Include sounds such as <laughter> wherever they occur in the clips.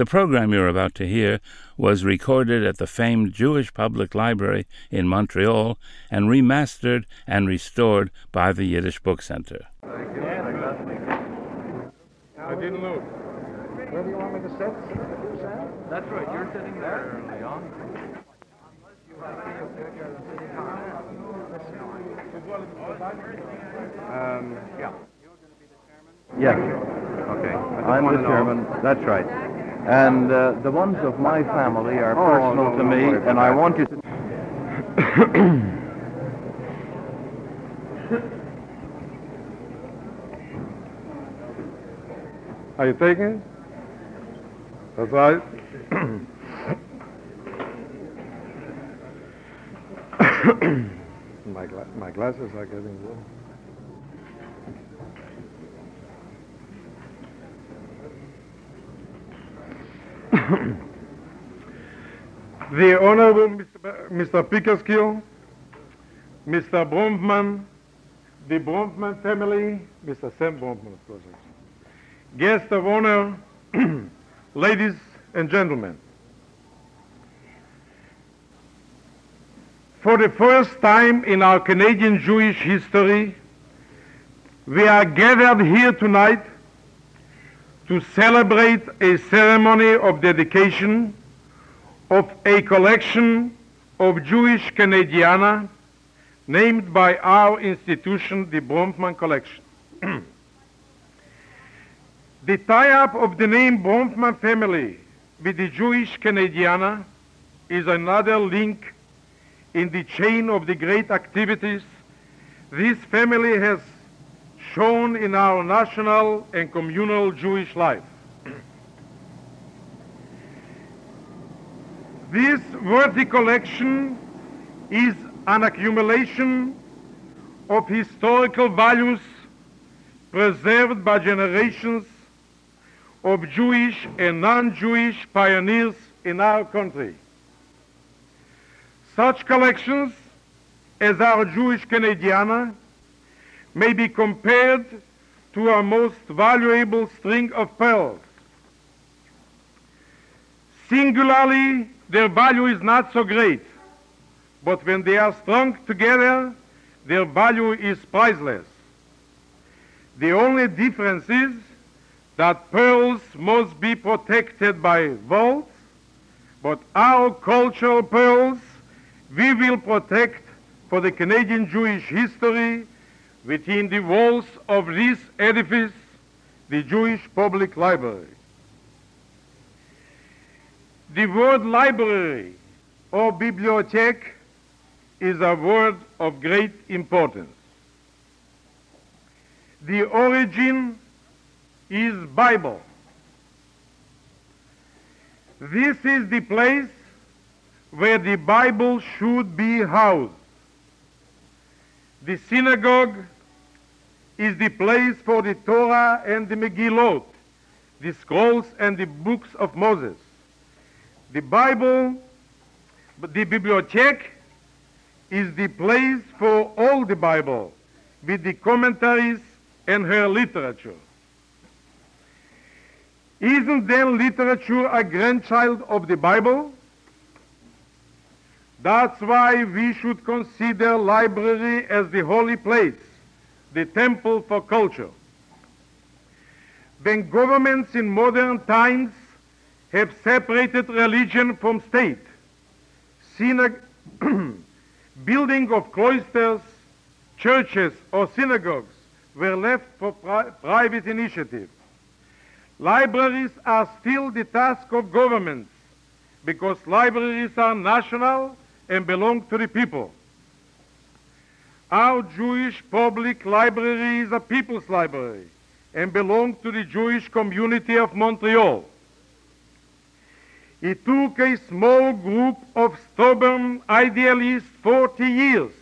The program you're about to hear was recorded at the famed Jewish Public Library in Montreal and remastered and restored by the Yiddish Book Center. I didn't know. Where do you want me to sit? That's right, you're sitting there, Leon. Um, yeah. Yes, Okay. I just I'm the chairman. That's right. And uh, the ones of my family are Oh, personal no, to me, about and I want you to. Are you taking it? That's right. <coughs> my, gla- my glasses are getting low. <coughs> the Honorable Mr. Ba- Mr. Bronfman, the Bronfman family, Mr. Sam Bronfman, of course. Guest of honor, <coughs> ladies and gentlemen. For the first time in our Canadian Jewish history, we are gathered here tonight to celebrate a ceremony of dedication of a collection of Jewish Canadiana named by our institution the Bronfman Collection. <clears throat> the tie-up of the name Bronfman family with the Jewish Canadiana is another link in the chain of the great activities this family has shown in our national and communal Jewish life. This worthy collection is an accumulation of historical values preserved by generations of Jewish and non-Jewish pioneers in our country. Such collections as our Jewish Canadiana may be compared to our most valuable string of pearls. Singularly, their value is not so great, but when they are strung together, their value is priceless. The only difference is that pearls must be protected by vaults, but our cultural pearls we will protect for the Canadian Jewish history within the walls of this edifice, the Jewish Public Library. The word library or bibliothèque is a word of great importance. The origin is Bible. This is the place where the Bible should be housed. The synagogue is the place for the Torah and the Megillot, the scrolls and the books of Moses. The Bible, the bibliothèque, is the place for all the Bible, with the commentaries and her literature. Isn't then literature a grandchild of the Bible? That's why we should consider library as the holy place, the temple for culture. When governments in modern times have separated religion from state, <clears throat> building of cloisters, churches, or synagogues were left for pri- private initiative. Libraries are still the task of governments because libraries are national and belong to the people. Our Jewish public library is a people's library and belongs to the Jewish community of Montreal. It took a small group of stubborn idealists 40 years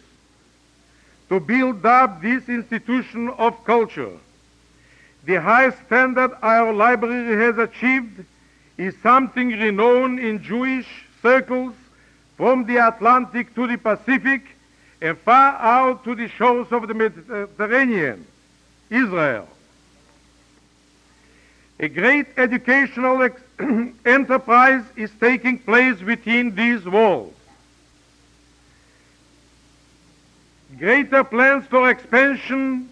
to build up this institution of culture. The high standard our library has achieved is something renowned in Jewish circles from the Atlantic to the Pacific and far out to the shores of the Mediterranean, Israel. A great educational <clears throat> enterprise is taking place within these walls. Greater plans for expansion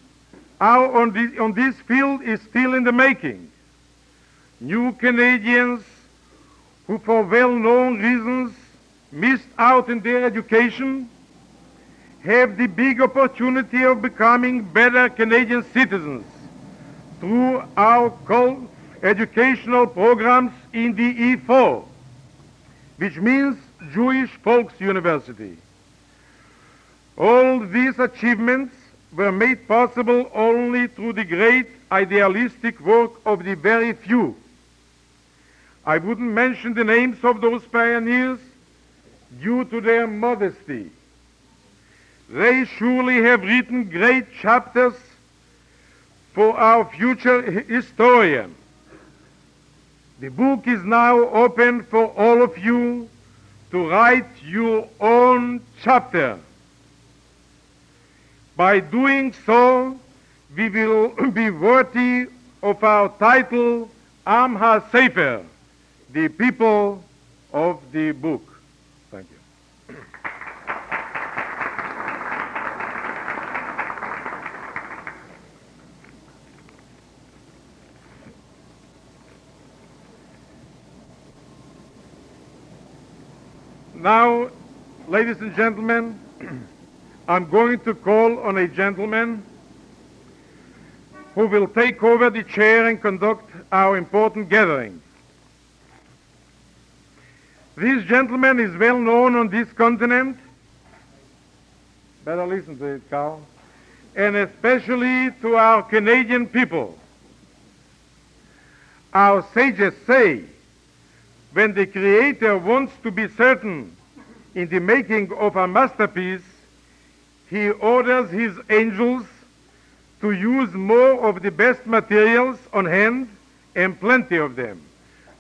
are on, the, on this field is still in the making. New Canadians who for well-known reasons missed out in their education have the big opportunity of becoming better Canadian citizens through our educational programs in the E4, which means Jewish Folks University. All these achievements were made possible only through the great idealistic work of the very few. I wouldn't mention the names of those pioneers due to their modesty. They surely have written great chapters for our future historian. The book is now open for all of you to write your own chapter. By doing so, we will <clears throat> be worthy of our title, Am HaSefer, the people of the book. Now, ladies and gentlemen, <clears throat> I'm going to call on a gentleman who will take over the chair and conduct our important gathering. This gentleman is well known on this continent. Better listen to it, Carl. And especially to our Canadian people. Our sages say when the Creator wants to be certain in the making of a masterpiece, he orders his angels to use more of the best materials on hand and plenty of them.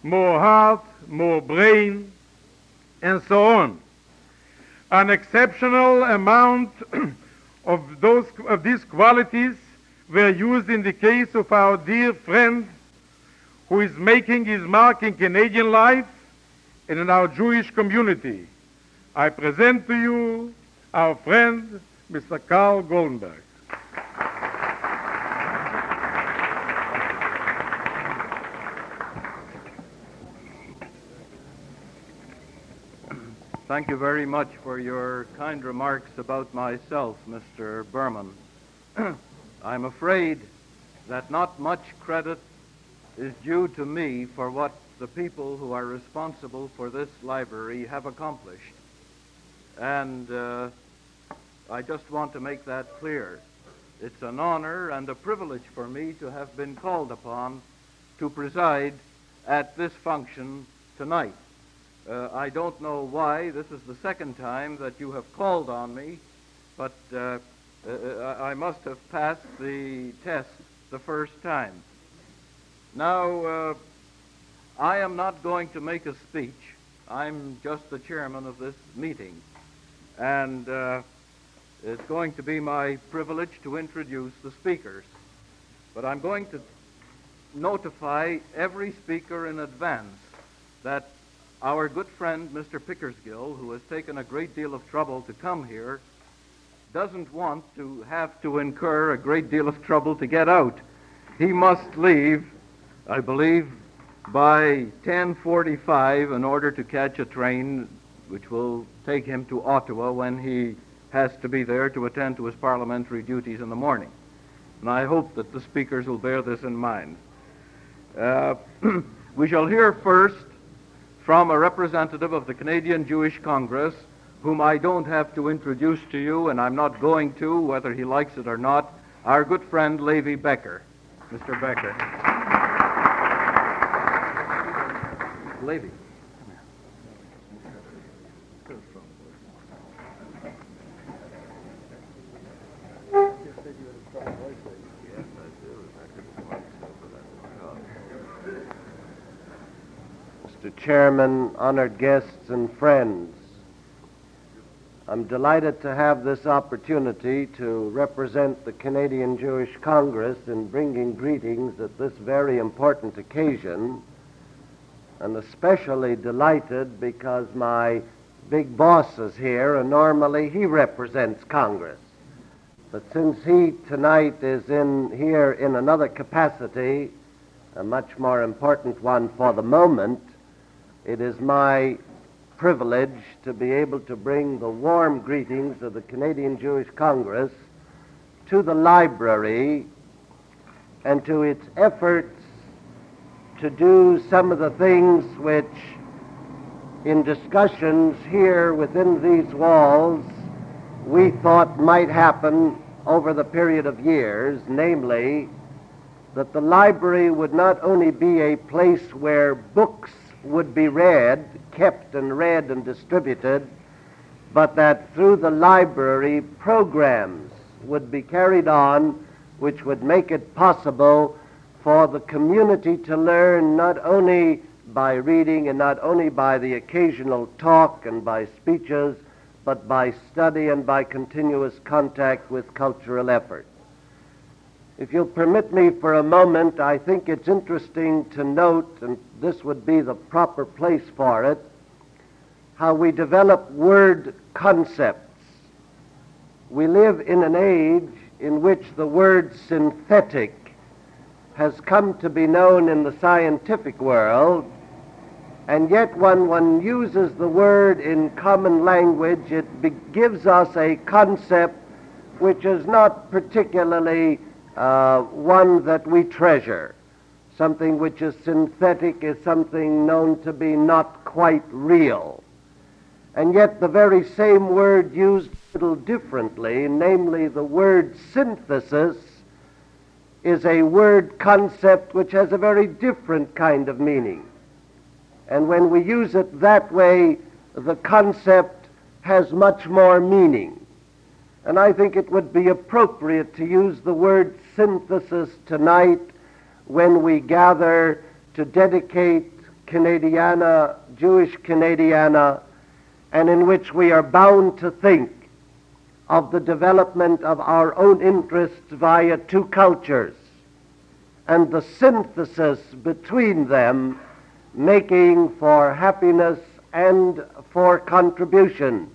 More heart, more brain, and so on. An exceptional amount <clears throat> of those of these qualities were used in the case of our dear friend who is making his mark in Canadian life and in our Jewish community. I present to you our friend, Mr. Carl Goldenberg. Thank you very much for your kind remarks about myself, Mr. Berman. <clears throat> I'm afraid that not much credit is due to me for what the people who are responsible for this library have accomplished. And uh, I just want to make that clear. It's an honor and a privilege for me to have been called upon to preside at this function tonight. Uh, I don't know why. This is the second time that you have called on me, but uh, uh, I must have passed the test the first time. Now, uh, I am not going to make a speech. I'm just the chairman of this meeting. And uh, it's going to be my privilege to introduce the speakers. But I'm going to notify every speaker in advance that our good friend, Mr. Pickersgill, who has taken a great deal of trouble to come here, doesn't want to have to incur a great deal of trouble to get out. He must leave, I believe, by 10:45 in order to catch a train which will take him to Ottawa when he has to be there to attend to his parliamentary duties in the morning. And I hope that the speakers will bear this in mind. Uh, <clears throat> we shall hear first from a representative of the Canadian Jewish Congress, whom I don't have to introduce to you, and I'm not going to, whether he likes it or not, our good friend Levi Becker. Mr. Becker. Levi. Chairman, honored guests, and friends. I'm delighted to have this opportunity to represent the Canadian Jewish Congress in bringing greetings at this very important occasion, and especially delighted because my big boss is here, and normally he represents Congress. But since he tonight is in here in another capacity, a much more important one for the moment, it is my privilege to be able to bring the warm greetings of the Canadian Jewish Congress to the library and to its efforts to do some of the things which, in discussions here within these walls, we thought might happen over the period of years, namely, that the library would not only be a place where books would be read, kept and read and distributed, but that through the library programs would be carried on which would make it possible for the community to learn not only by reading and not only by the occasional talk and by speeches, but by study and by continuous contact with cultural effort. If you'll permit me for a moment, I think it's interesting to note, and this would be the proper place for it, how we develop word concepts. We live in an age in which the word synthetic has come to be known in the scientific world, and yet when one uses the word in common language, it gives us a concept which is not particularly uh, one that we treasure. Something which is synthetic is something known to be not quite real. And yet the very same word used a little differently, namely the word synthesis, is a word concept which has a very different kind of meaning. And when we use it that way, the concept has much more meaning. And I think it would be appropriate to use the word synthesis tonight when we gather to dedicate Canadiana, Jewish Canadiana, and in which we are bound to think of the development of our own interests via two cultures and the synthesis between them making for happiness and for contribution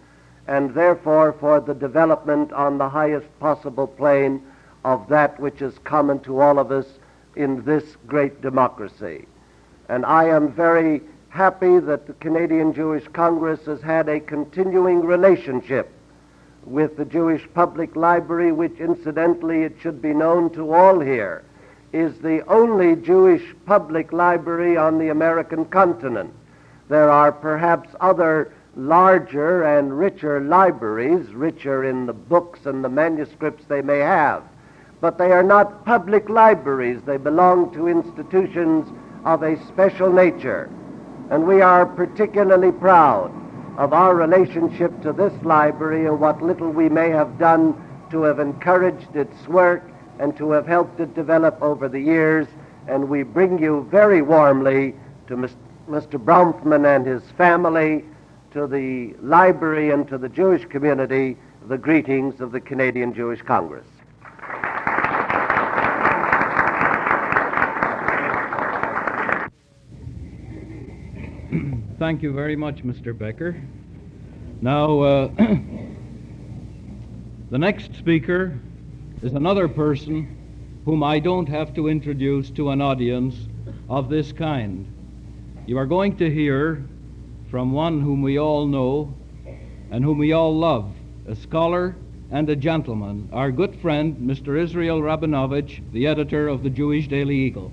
and therefore for the development on the highest possible plane of that which is common to all of us in this great democracy. And I am very happy that the Canadian Jewish Congress has had a continuing relationship with the Jewish Public Library, which incidentally it should be known to all here is the only Jewish public library on the American continent. There are perhaps other larger and richer libraries, richer in the books and the manuscripts they may have, but they are not public libraries. They belong to institutions of a special nature. And we are particularly proud of our relationship to this library and what little we may have done to have encouraged its work and to have helped it develop over the years. And we bring you very warmly to Mr. Bronfman and his family, to the library and to the Jewish community, the greetings of the Canadian Jewish Congress. Thank you very much, Mr. Becker. Now, uh, <clears throat> the next speaker is another person whom I don't have to introduce to an audience of this kind. You are going to hear from one whom we all know and whom we all love, a scholar and a gentleman, our good friend, Mr. Israel Rabinovich, the editor of the Jewish Daily Eagle.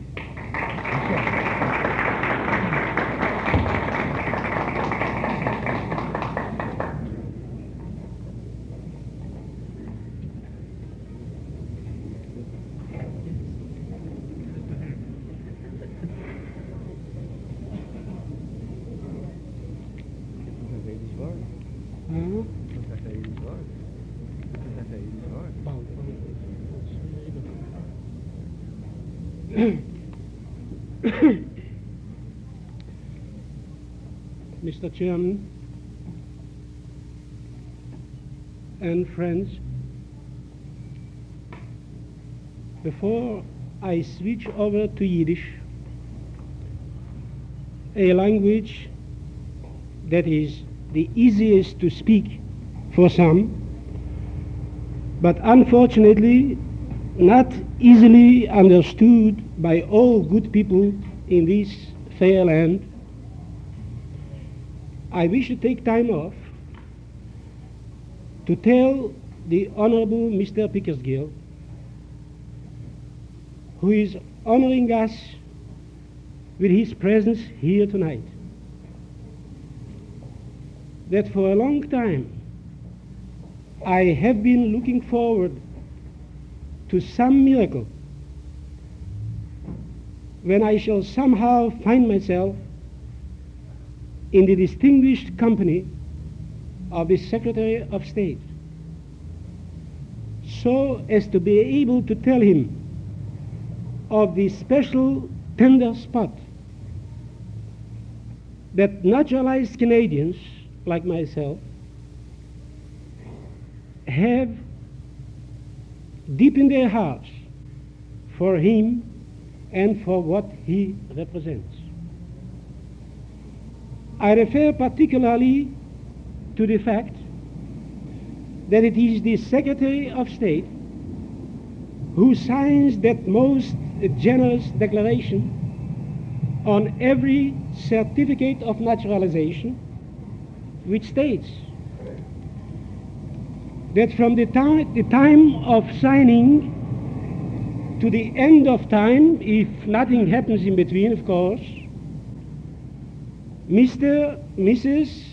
And friends, before I switch over to Yiddish, a language that is the easiest to speak for some, but unfortunately not easily understood by all good people in this fair land, I wish to take time off to tell the Honorable Mr. Pickersgill, who is honoring us with his presence here tonight, that for a long time I have been looking forward to some miracle when I shall somehow find myself in the distinguished company of the Secretary of State, so as to be able to tell him of the special tender spot that naturalized Canadians like myself have deep in their hearts for him and for what he represents. I refer particularly to the fact that it is the Secretary of State who signs that most generous declaration on every certificate of naturalization which states that from the time, the time of signing to the end of time, if nothing happens in between, of course, Mr., Mrs.,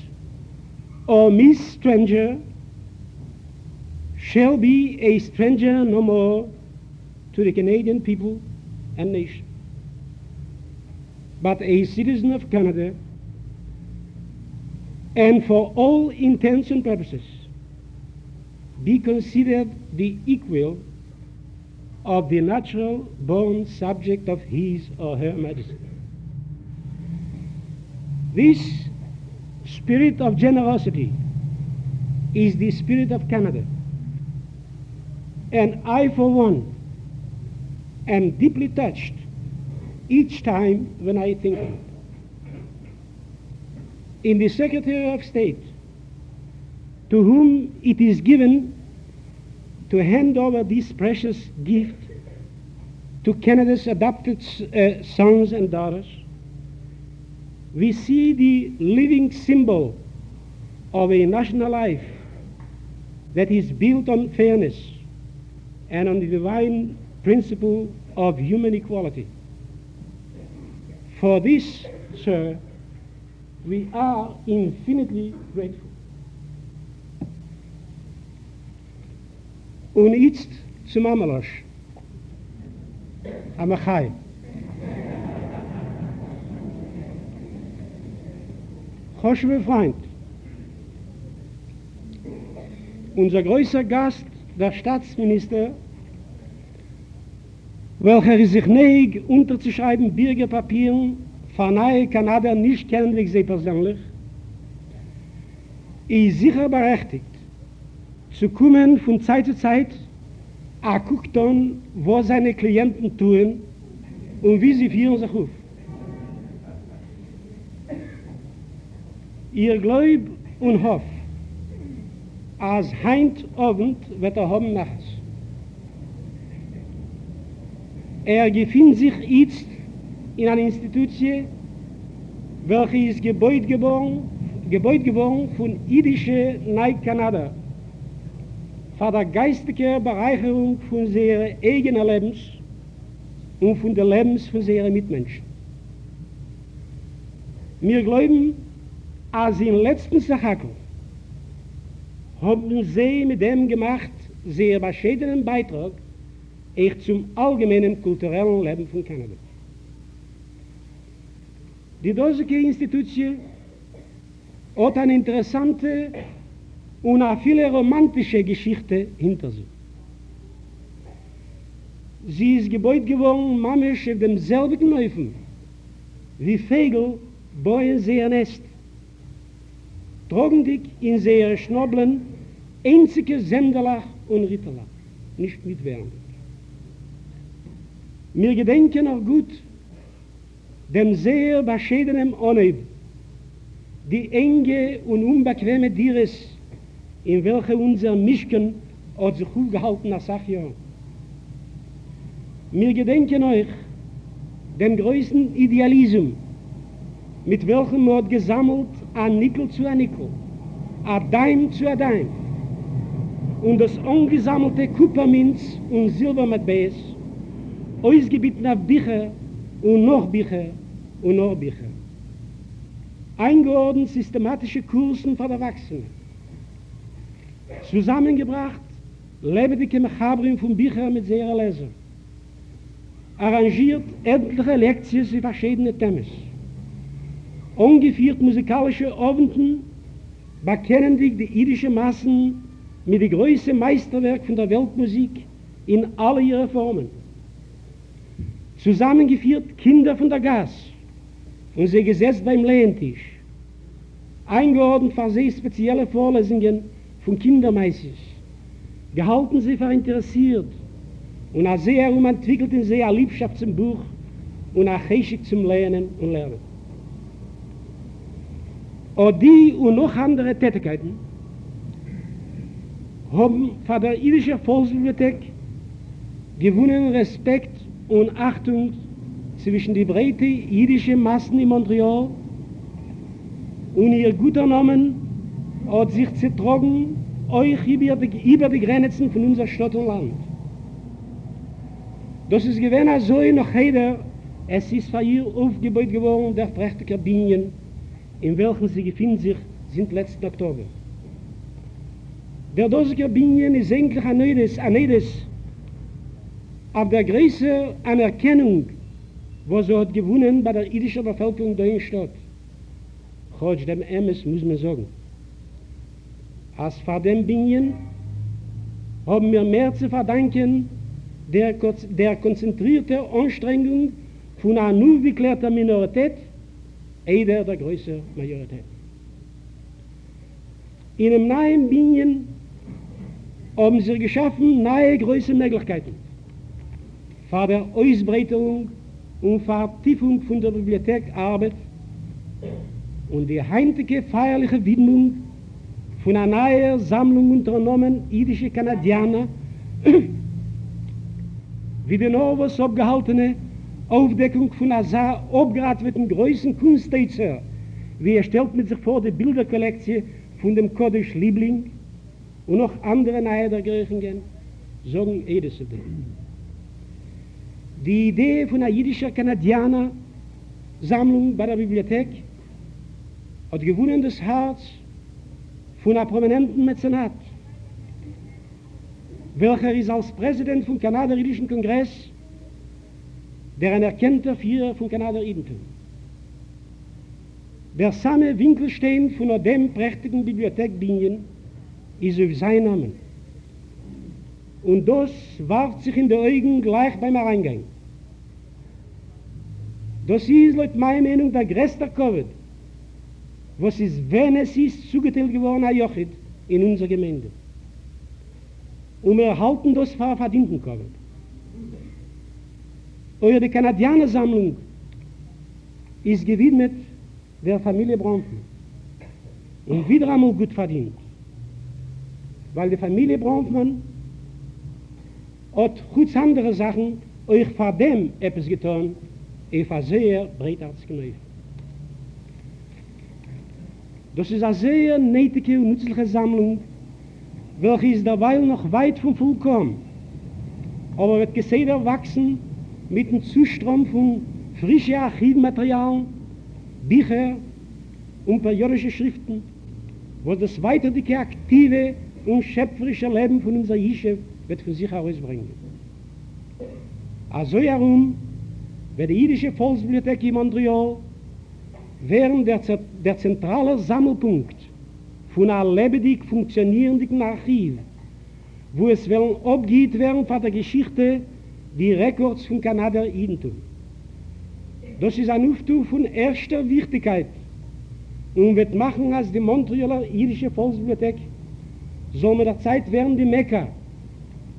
or Miss Stranger shall be a stranger no more to the Canadian people and nation, but a citizen of Canada, and for all intents and purposes, be considered the equal of the natural born subject of his or her majesty. This spirit of generosity is the spirit of Canada. And I, for one, am deeply touched each time when I think of it. In the Secretary of State, to whom it is given to hand over this precious gift to Canada's adopted uh, sons and daughters, we see the living symbol of a national life that is built on fairness and on the divine principle of human equality. For this, sir, we are infinitely grateful. Und jetzt zum. Amachai. Choshwe Freund, unser größer Gast, der Staatsminister, welcher sich neig unterzuschreiben Bürgerpapieren von Kanada nicht kennen wie sie persönlich, ist sicher berechtigt, zu kommen von Zeit zu Zeit, er guckt dann, was seine Klienten tun und wie sie führen sich auf. Ihr Gläub und Hoff, als heint Abend wird er haben nachts. Er gefindt sich jetzt in einer Institution, welche ist gebeut geboren, gebeut geboren von jüdische Neu-Kanada, für die geistige Bereicherung von seiner eigenen Lebens und von der Lebens von seinen Mitmenschen. Wir glauben, als im letzten Sachakel haben sie mit dem gemacht, sehr bescheidenen Beitrag echt zum allgemeinen kulturellen Leben von Kanada. Die Doseke Institution hat eine interessante und eine viele romantische Geschichte hinter sich. Sie ist gebeut geworden, mamisch auf demselben Läufen, wie Vögel bauen sie ein Nest trogendig in sehr Schnobeln, einzige Senderlach und Ritterlach, nicht mitwährend. Mir gedenken auch gut dem sehr bescheidenen Onib, die enge und unbequeme Dires, in welche unser Mischken hat sich aufgehalten als Sachjahr. Mir gedenken euch dem größten Idealism, mit welchem hat gesammelt an Nickel zu an Nickel, a Daim zu a Daim, und das ungesammelte Kupperminz und Silbermatbeis ausgebitten auf Bücher und noch Bücher und noch Bücher. Eingeordnet systematische Kursen für Erwachsene. Zusammengebracht lebendige Mechabrin von Büchern mit sehr Leser. Arrangiert etliche Lektien in verschiedene Themen. Ungeführt musikalische Abenden bekennen sich die jüdische Massen mit dem größten Meisterwerk von der Weltmusik in alle ihre Formen. Zusammengeführt Kinder von der Gas und sie gesetzt beim Lehentisch. Eingeordnet für sie spezielle Vorlesungen von Kindermeisters. Gehalten sie für interessiert und als sie herum entwickelten sie eine Liebschaft zum Buch und eine Geschichte zum Lernen und Lernen. Und die und noch andere Tätigkeiten. Haben von der jüdischen Volksbibliothek gewonnen Respekt und Achtung zwischen die breite jüdische Massen in Montreal und ihr guter Namen hat sich zertrogen euch über die, über die Grenzen von unser Stadt und Land. Das ist als so noch jeder, es ist für ihr aufgebaut geworden, der prächtige Binien, in welchen sie gefunden sich, sind letzten Oktober. Der Dosiker Binien ist eigentlich ein Neues, ein Neues, auf der größte Anerkennung, wo sie hat gewonnen bei der jüdischen Bevölkerung der Stadt. Chodsch dem Emes muss man sagen. Als vor dem Binien haben wir mehr zu verdanken der, der konzentrierte Anstrengung von einer nur geklärten Minorität, eider der größere Majorität. In einem neuen Binien haben sie geschaffen neue größere Möglichkeiten für die Ausbreitung und Vertiefung von der Bibliothekarbeit und die heintige feierliche Widmung von einer neuen Sammlung unternommen jüdische Kanadianer <clears throat> wie die Novus abgehaltene Aufdeckung von einer sehr abgeratweten größten Kunsttäzer, wie er stellt mit sich vor die Bilderkollektie von dem Kodesh Liebling und noch andere nahe der Griechingen, sagen Edes zu dem. Die Idee von einer jüdischen Kanadianer Sammlung bei der Bibliothek hat gewonnen das Herz von einer prominenten Mäzenat, welcher ist als Präsident vom Kanada-Jüdischen Kongress der ein erkennter Führer von Kanada-Identum. Der Samme Winkelstein von dem prächtigen Bibliothek-Binien ist auf sein Namen. Und das warft sich in die Augen gleich beim Reingang. Das ist laut meiner Meinung der größte Covid, was ist, wenn es ist, zugeteilt geworden, ein Jochid in unserer Gemeinde. Und wir halten das für verdienten Covid. Eure Kanadianer-Sammlung ist gewidmet der Familie Bronfen und wieder einmal gut verdient. Weil die Familie Bronfen hat gut andere Sachen euch vor dem etwas getan, ich war sehr breitartig genug. Das ist eine sehr nötige und nützliche Sammlung, welche ist derweil noch weit vom Vollkommen, aber wird gesehen erwachsen mit dem Zustrom von frischen Archivmaterial, Bücher und periodische Schriften, wo das weiterdicke aktive und schöpferische Leben von unserer Jische wird von sich herausbringen. Also herum wird die jüdische Volksbibliothek in Montreal während der, der zentrale Sammelpunkt von einem lebendig funktionierenden Archiv, wo es wollen abgeht werden von der Geschichte die Rekords von Kanada Identum. Das ist ein Uftuf von erster Wichtigkeit, und wird machen, als die Montrealer jüdische Volksbibliothek soll mit der Zeit werden die Mekka,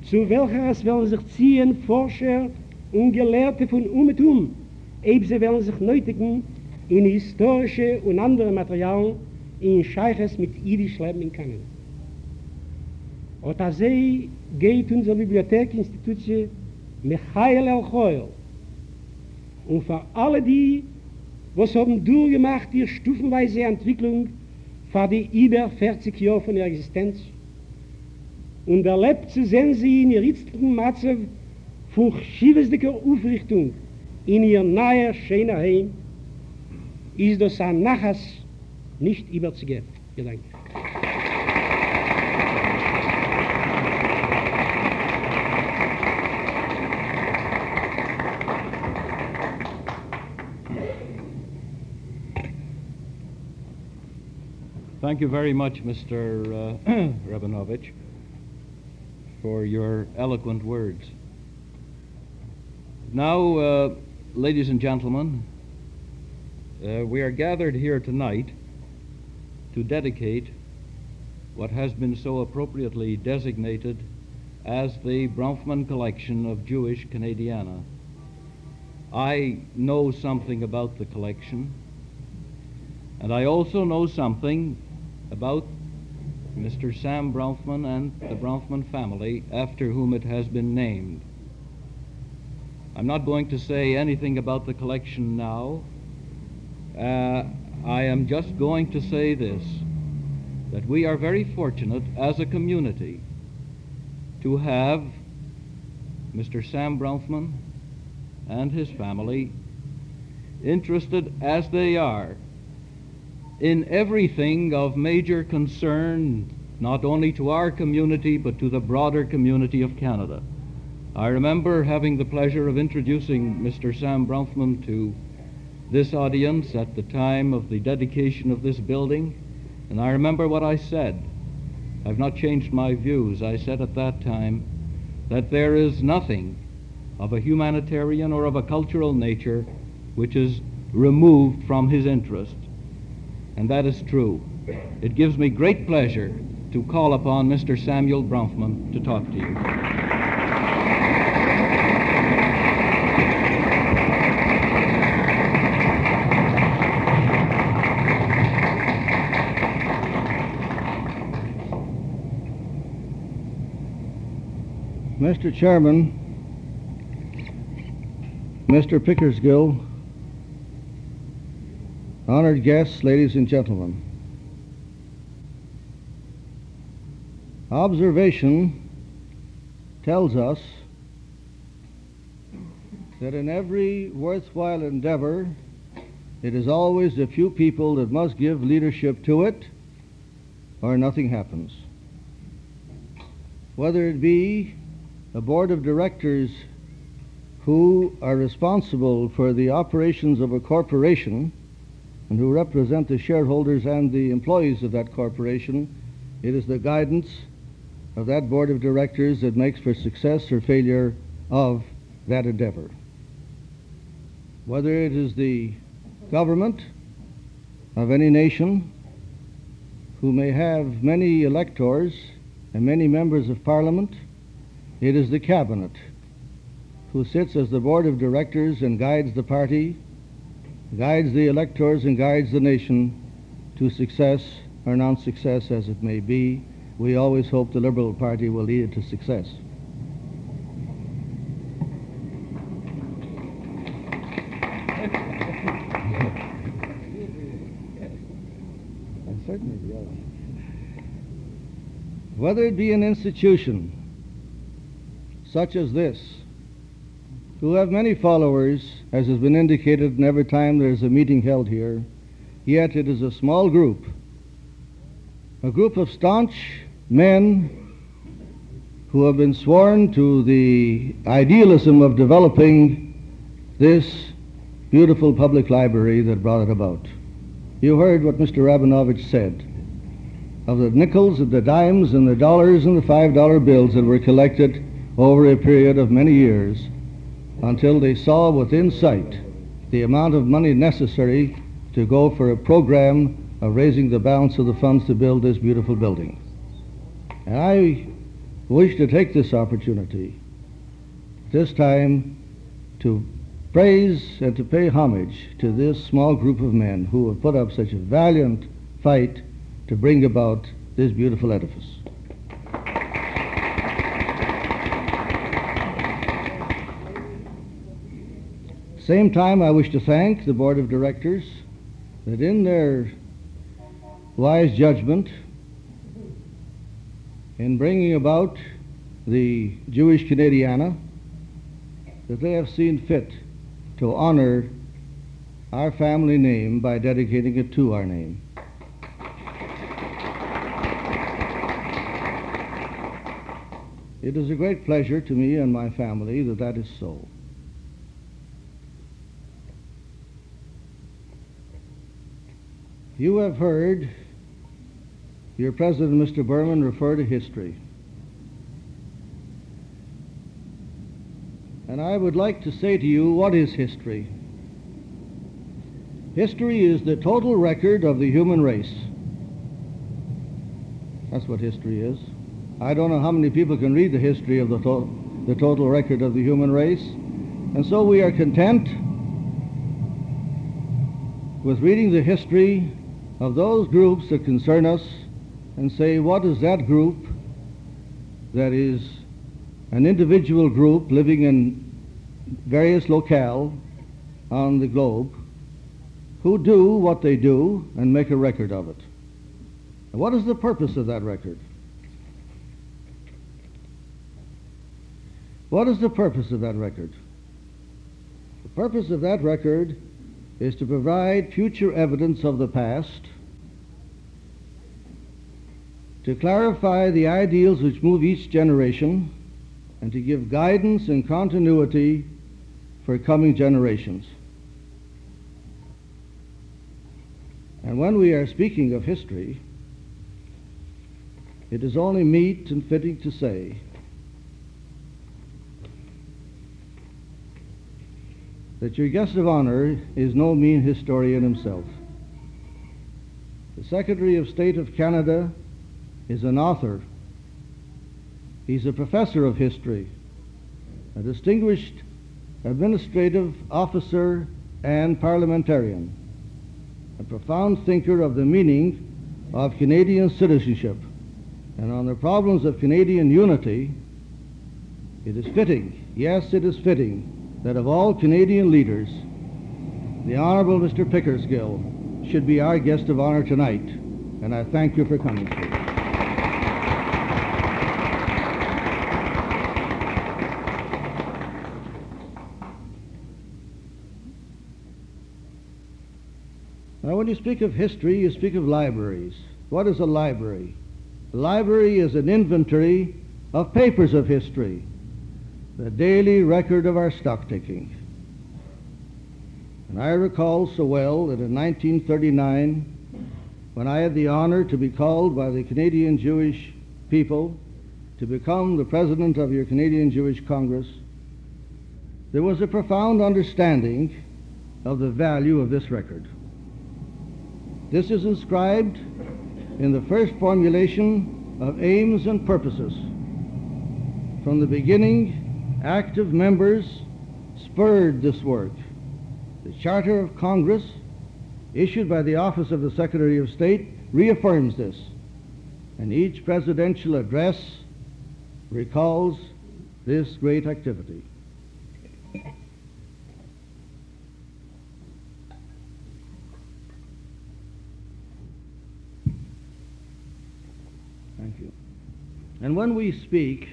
zu welcher es werden sich ziehen Forscher und Gelehrte von um und um, eben sie werden sich nötigen in historische und andere Materialien in Scheiches mit jüdisch Leben in Kanada. Und als sie geht unsere Bibliothekinstitution Michael El-Choyl und für alle die, was haben durchgemacht, die stufenweise Entwicklung für die über 40 Jahre von ihrer Existenz und erlebt zu sehen sie in ihr jetzigen Matze von schiebesdicker Aufrichtung in ihr nahe, schöner Heim, ist das ein Nachas nicht überzugeben. Gedanke. Thank you very much, Mr. Uh, <clears throat> Rabinovich, for your eloquent words. Now, uh, ladies and gentlemen, uh, we are gathered here tonight to dedicate what has been so appropriately designated as the Bronfman Collection of Jewish Canadiana. I know something about the collection, and I also know something about Mr. Sam Bronfman and the Bronfman family after whom it has been named. I'm not going to say anything about the collection now. Uh, I am just going to say this that we are very fortunate as a community to have Mr. Sam Bronfman and his family interested as they are in everything of major concern, not only to our community, but to the broader community of Canada. I remember having the pleasure of introducing Mr. Sam Bronfman to this audience at the time of the dedication of this building, and I remember what I said. I've not changed my views. I said at that time that there is nothing of a humanitarian or of a cultural nature which is removed from his interest and that is true. It gives me great pleasure to call upon Mr. Samuel Bronfman to talk to you. Mr. Chairman, Mr. Pickersgill, Honored guests, ladies and gentlemen, observation tells us that in every worthwhile endeavor, it is always a few people that must give leadership to it, or nothing happens. Whether it be a board of directors who are responsible for the operations of a corporation, and who represent the shareholders and the employees of that corporation, it is the guidance of that board of directors that makes for success or failure of that endeavor. Whether it is the government of any nation who may have many electors and many members of parliament, it is the cabinet who sits as the board of directors and guides the party guides the electors and guides the nation to success or non success as it may be. We always hope the Liberal Party will lead it to success. <laughs> certainly Whether it be an institution such as this, who have many followers, as has been indicated in every time there is a meeting held here, yet it is a small group, a group of staunch men who have been sworn to the idealism of developing this beautiful public library that brought it about. You heard what Mr. Rabinovich said of the nickels and the dimes and the dollars and the five dollar bills that were collected over a period of many years until they saw within sight the amount of money necessary to go for a program of raising the balance of the funds to build this beautiful building. And I wish to take this opportunity, this time, to praise and to pay homage to this small group of men who have put up such a valiant fight to bring about this beautiful edifice. At the same time, I wish to thank the Board of Directors that in their wise judgment in bringing about the Jewish Canadiana, that they have seen fit to honor our family name by dedicating it to our name. It is a great pleasure to me and my family that that is so. You have heard your President, Mr. Berman, refer to history. And I would like to say to you, what is history? History is the total record of the human race. That's what history is. I don't know how many people can read the history of the, to- the total record of the human race. And so we are content with reading the history of those groups that concern us and say, what is that group that is an individual group living in various locale on the globe who do what they do and make a record of it. What is the purpose of that record? What is the purpose of that record? The purpose of that record is to provide future evidence of the past, to clarify the ideals which move each generation, and to give guidance and continuity for coming generations. And when we are speaking of history, it is only meet and fitting to say that your guest of honor is no mean historian himself. The Secretary of State of Canada is an author. He's a professor of history, a distinguished administrative officer and parliamentarian, a profound thinker of the meaning of Canadian citizenship and on the problems of Canadian unity, it is fitting, yes, it is fitting, that of all Canadian leaders, the Honorable Mr. Pickersgill should be our guest of honor tonight, and I thank you for coming. Sir. Now, when you speak of history, you speak of libraries. What is a library? A library is an inventory of papers of history, the daily record of our stock taking. And I recall so well that in 1939, when I had the honor to be called by the Canadian Jewish people to become the president of your Canadian Jewish Congress, there was a profound understanding of the value of this record. This is inscribed in the first formulation of aims and purposes. From the beginning, active members spurred this work. The Charter of Congress, issued by the Office of the Secretary of State, reaffirms this, and each presidential address recalls this great activity. Thank you. And when we speak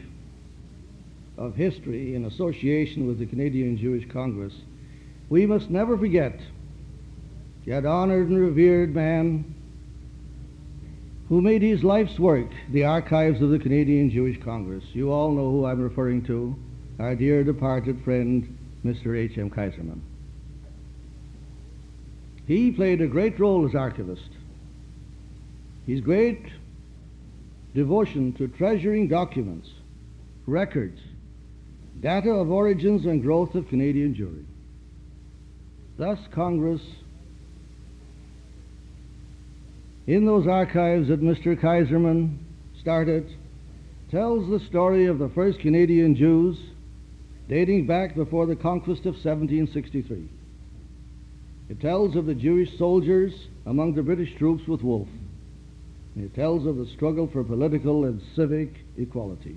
of history in association with the Canadian Jewish Congress, we must never forget that honored and revered man who made his life's work the archives of the Canadian Jewish Congress. You all know who I'm referring to, our dear departed friend, Mr. H.M. Caiserman. He played a great role as archivist. His great devotion to treasuring documents, records, data of origins and growth of Canadian Jewry. Thus, Congress in those archives that Mr. Caiserman started tells the story of the first Canadian Jews dating back before the conquest of 1763. It tells of the Jewish soldiers among the British troops with Wolfe. It tells of the struggle for political and civic equality.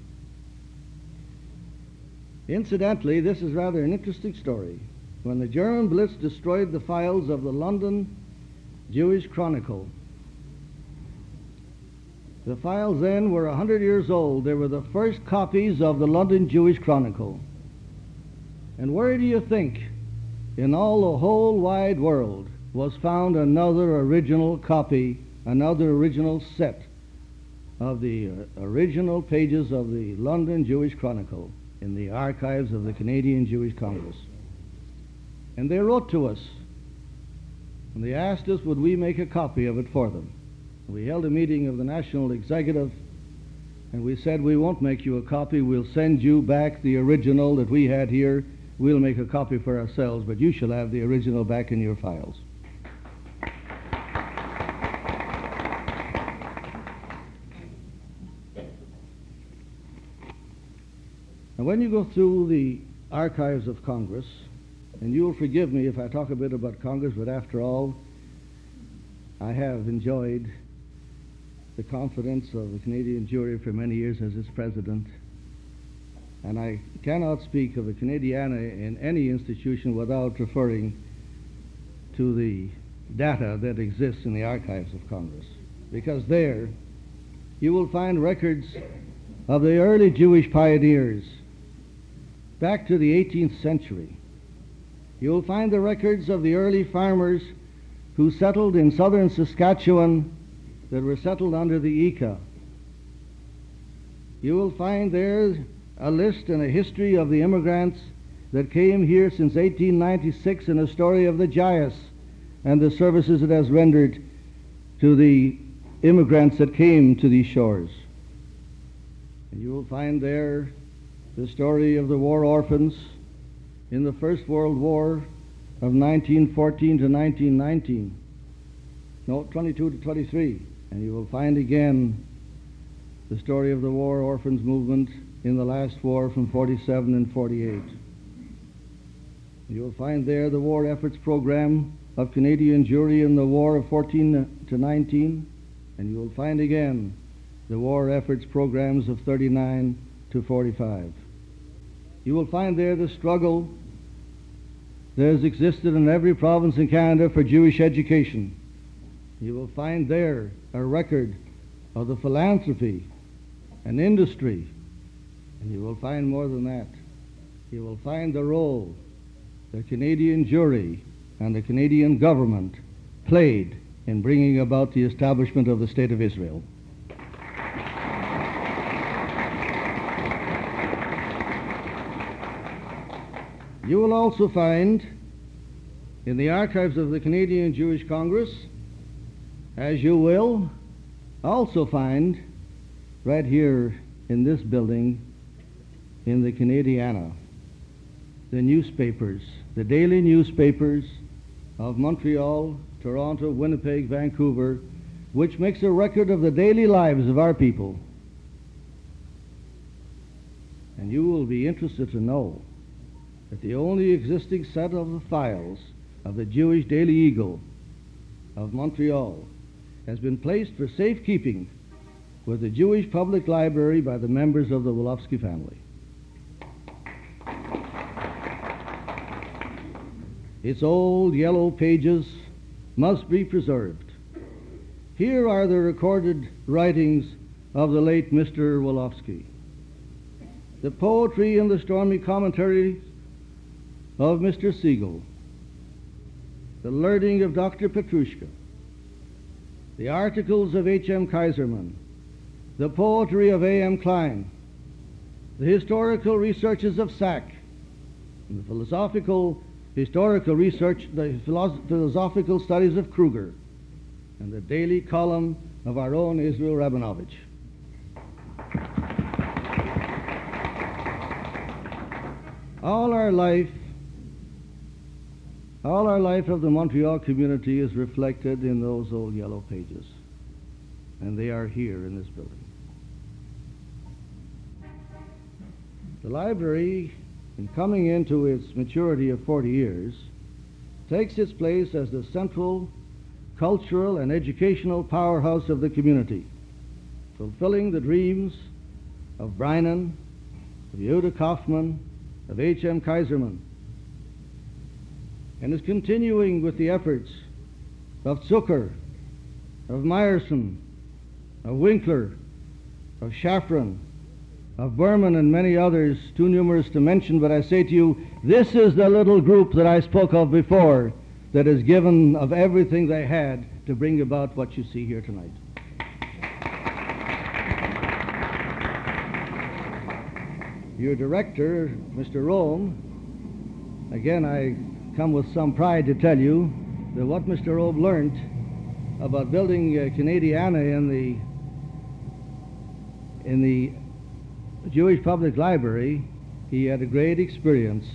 Incidentally, this is rather an interesting story. When the German Blitz destroyed the files of the London Jewish Chronicle, the files then were 100 years old. They were the first copies of the London Jewish Chronicle. And where do you think, in all the whole wide world, was found another original copy, another original set of the uh, original pages of the London Jewish Chronicle in the archives of the Canadian Jewish Congress? And they wrote to us, and they asked us would we make a copy of it for them. We held a meeting of the National Executive, and we said we won't make you a copy. We'll send you back the original that we had here. We'll make a copy for ourselves, but you shall have the original back in your files. And when you go through the archives of Congress, and you'll forgive me if I talk a bit about Congress, but after all, I have enjoyed the confidence of the Canadian Jewry for many years as its president. And I cannot speak of the Canadiana in any institution without referring to the data that exists in the archives of Congress. Because there you will find records of the early Jewish pioneers back to the 18th century. You will find the records of the early farmers who settled in southern Saskatchewan that were settled under the ICA. You will find there a list and a history of the immigrants that came here since 1896 and a story of the JIAS and the services it has rendered to the immigrants that came to these shores. And you will find there the story of the war orphans in the First World War of 1914 to 1919. No, 22 to 23. And you will find again the story of the war orphans movement in the last war from 47 and 48. You will find there the war efforts program of Canadian Jewry in the war of 14 to 19, and you will find again the war efforts programs of 39 to 45. You will find there the struggle that has existed in every province in Canada for Jewish education. You will find there a record of the philanthropy and industry. And you will find more than that. You will find the role the Canadian Jewry and the Canadian government played in bringing about the establishment of the State of Israel. You will also find in the archives of the Canadian Jewish Congress as you will also find right here in this building in the Canadiana the newspapers, the daily newspapers of Montreal, Toronto, Winnipeg, Vancouver, which makes a record of the daily lives of our people. And you will be interested to know that the only existing set of the files of the Jewish Daily Eagle of Montreal has been placed for safekeeping with the Jewish Public Library by the members of the Wolofsky family. Its old yellow pages must be preserved. Here are the recorded writings of the late Mr. Wolofsky. The poetry and the stormy commentaries of Mr. Siegel. The learning of Dr. Petrushka the articles of H.M. Caiserman, the poetry of A.M. Klein, the historical researches of Sack, the philosophical historical research, the philosophical studies of Kruger, and the daily column of our own Israel Rabinovich. All our life, all our life of the Montreal community is reflected in those old yellow pages. and they are here in this building. The library, in coming into its maturity of 40 years, takes its place as the central cultural and educational powerhouse of the community, fulfilling the dreams of Brainin, of Yehuda Kaufman, of H.M. Caiserman, and is continuing with the efforts of Zucker, of Meyerson, of Winkler, of Shafran, of Berman, and many others, too numerous to mention, but I say to you, this is the little group that I spoke of before that has given of everything they had to bring about what you see here tonight. Your director, Mr. Rome, again, I come with some pride to tell you that what Mr. Rome learned about building uh, Canadiana in the in the Jewish Public Library, he had a great experience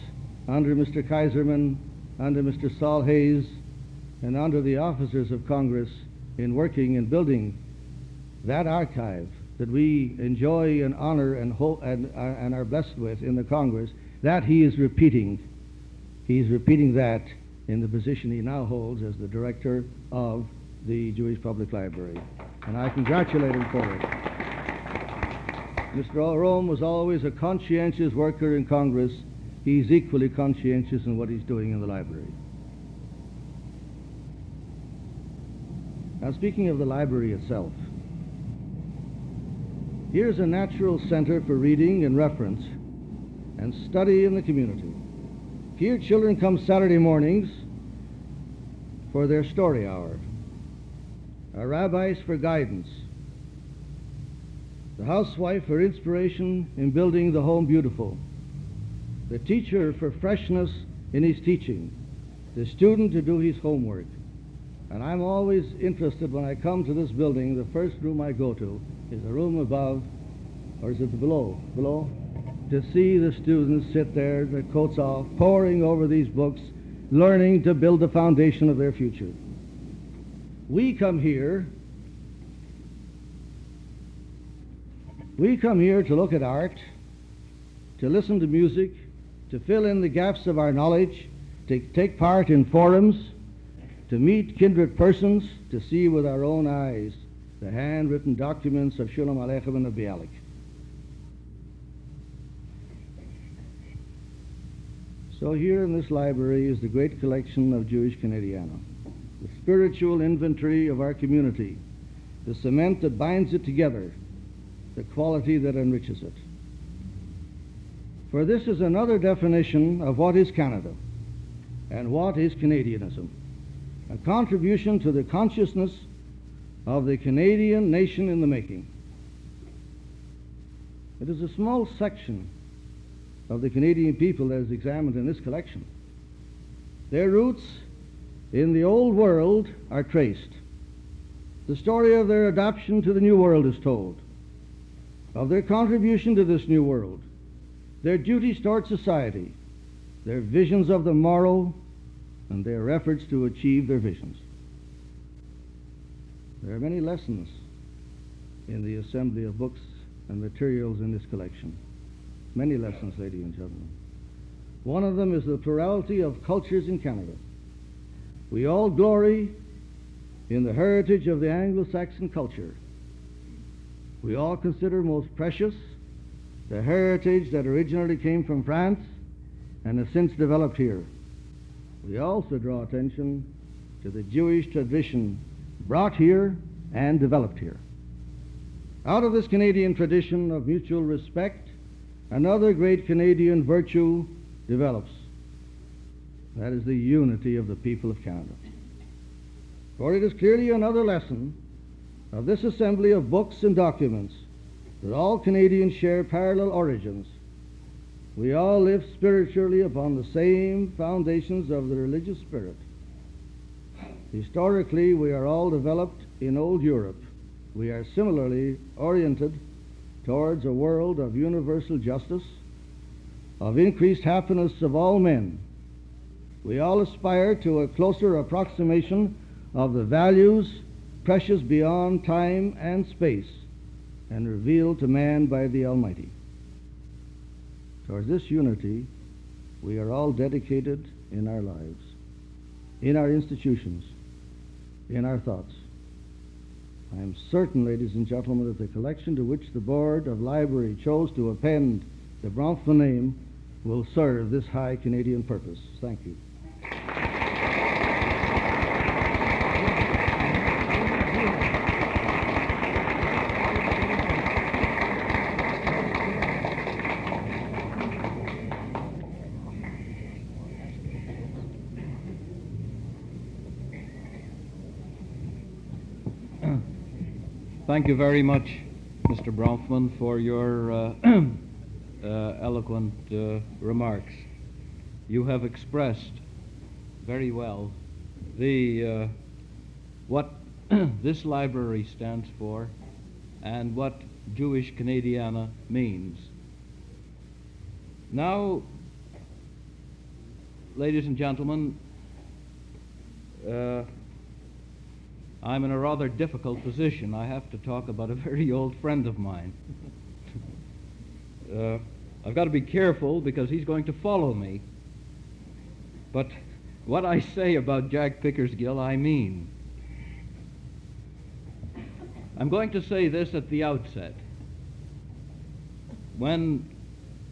under Mr. Caiserman, under Mr. Saul Hayes, and under the officers of Congress in working and building that archive that we enjoy and honor and, and, uh, and are blessed with in the Congress, that he is repeating. He's repeating that in the position he now holds as the director of the Jewish Public Library. And I congratulate him for it. Mr. Rome was always a conscientious worker in Congress. He's equally conscientious in what he's doing in the library. Now, speaking of the library itself, here's a natural center for reading and reference and study in the community. Here, children come Saturday mornings for their story hour, our rabbis for guidance, the housewife for inspiration in building the home beautiful, the teacher for freshness in his teaching, the student to do his homework. And I'm always interested when I come to this building, the first room I go to is the room above, or is it below? Below? To see the students sit there, their coats off, poring over these books, learning to build the foundation of their future. We come here We come here to look at art, to listen to music, to fill in the gaps of our knowledge, to take part in forums, to meet kindred persons, to see with our own eyes the handwritten documents of Sholem Aleichem and of Bialik. So here in this library is the great collection of Jewish Canadiana, the spiritual inventory of our community, the cement that binds it together, the quality that enriches it. For this is another definition of what is Canada and what is Canadianism a contribution to the consciousness of the Canadian nation in the making. It is a small section of the Canadian people that is examined in this collection. Their roots in the old world are traced. The story of their adoption to the new world is told of their contribution to this new world, their duties toward society, their visions of the morrow, and their efforts to achieve their visions. There are many lessons in the assembly of books and materials in this collection. Many lessons, ladies and gentlemen. One of them is the plurality of cultures in Canada. We all glory in the heritage of the Anglo Saxon culture we all consider most precious the heritage that originally came from France and has since developed here. We also draw attention to the Jewish tradition brought here and developed here. Out of this Canadian tradition of mutual respect, another great Canadian virtue develops. That is the unity of the people of Canada. For it is clearly another lesson of this assembly of books and documents that all Canadians share parallel origins. We all live spiritually upon the same foundations of the religious spirit. Historically, we are all developed in old Europe. We are similarly oriented towards a world of universal justice, of increased happiness of all men. We all aspire to a closer approximation of the values precious beyond time and space, and revealed to man by the Almighty. Towards this unity, we are all dedicated in our lives, in our institutions, in our thoughts. I am certain, ladies and gentlemen, that the collection to which the Board of Library chose to append the Bronfman name will serve this high Canadian purpose. Thank you. Thank you very much, Mr. Bronfman, for your uh, <clears throat> uh, eloquent uh, remarks. You have expressed very well the uh, what <clears throat> this library stands for and what Jewish Canadiana means. Now, ladies and gentlemen, uh, I'm in a rather difficult position. I have to talk about a very old friend of mine. uh, I've got to be careful because he's going to follow me. But what I say about Jack Pickersgill, I mean. I'm going to say this at the outset. When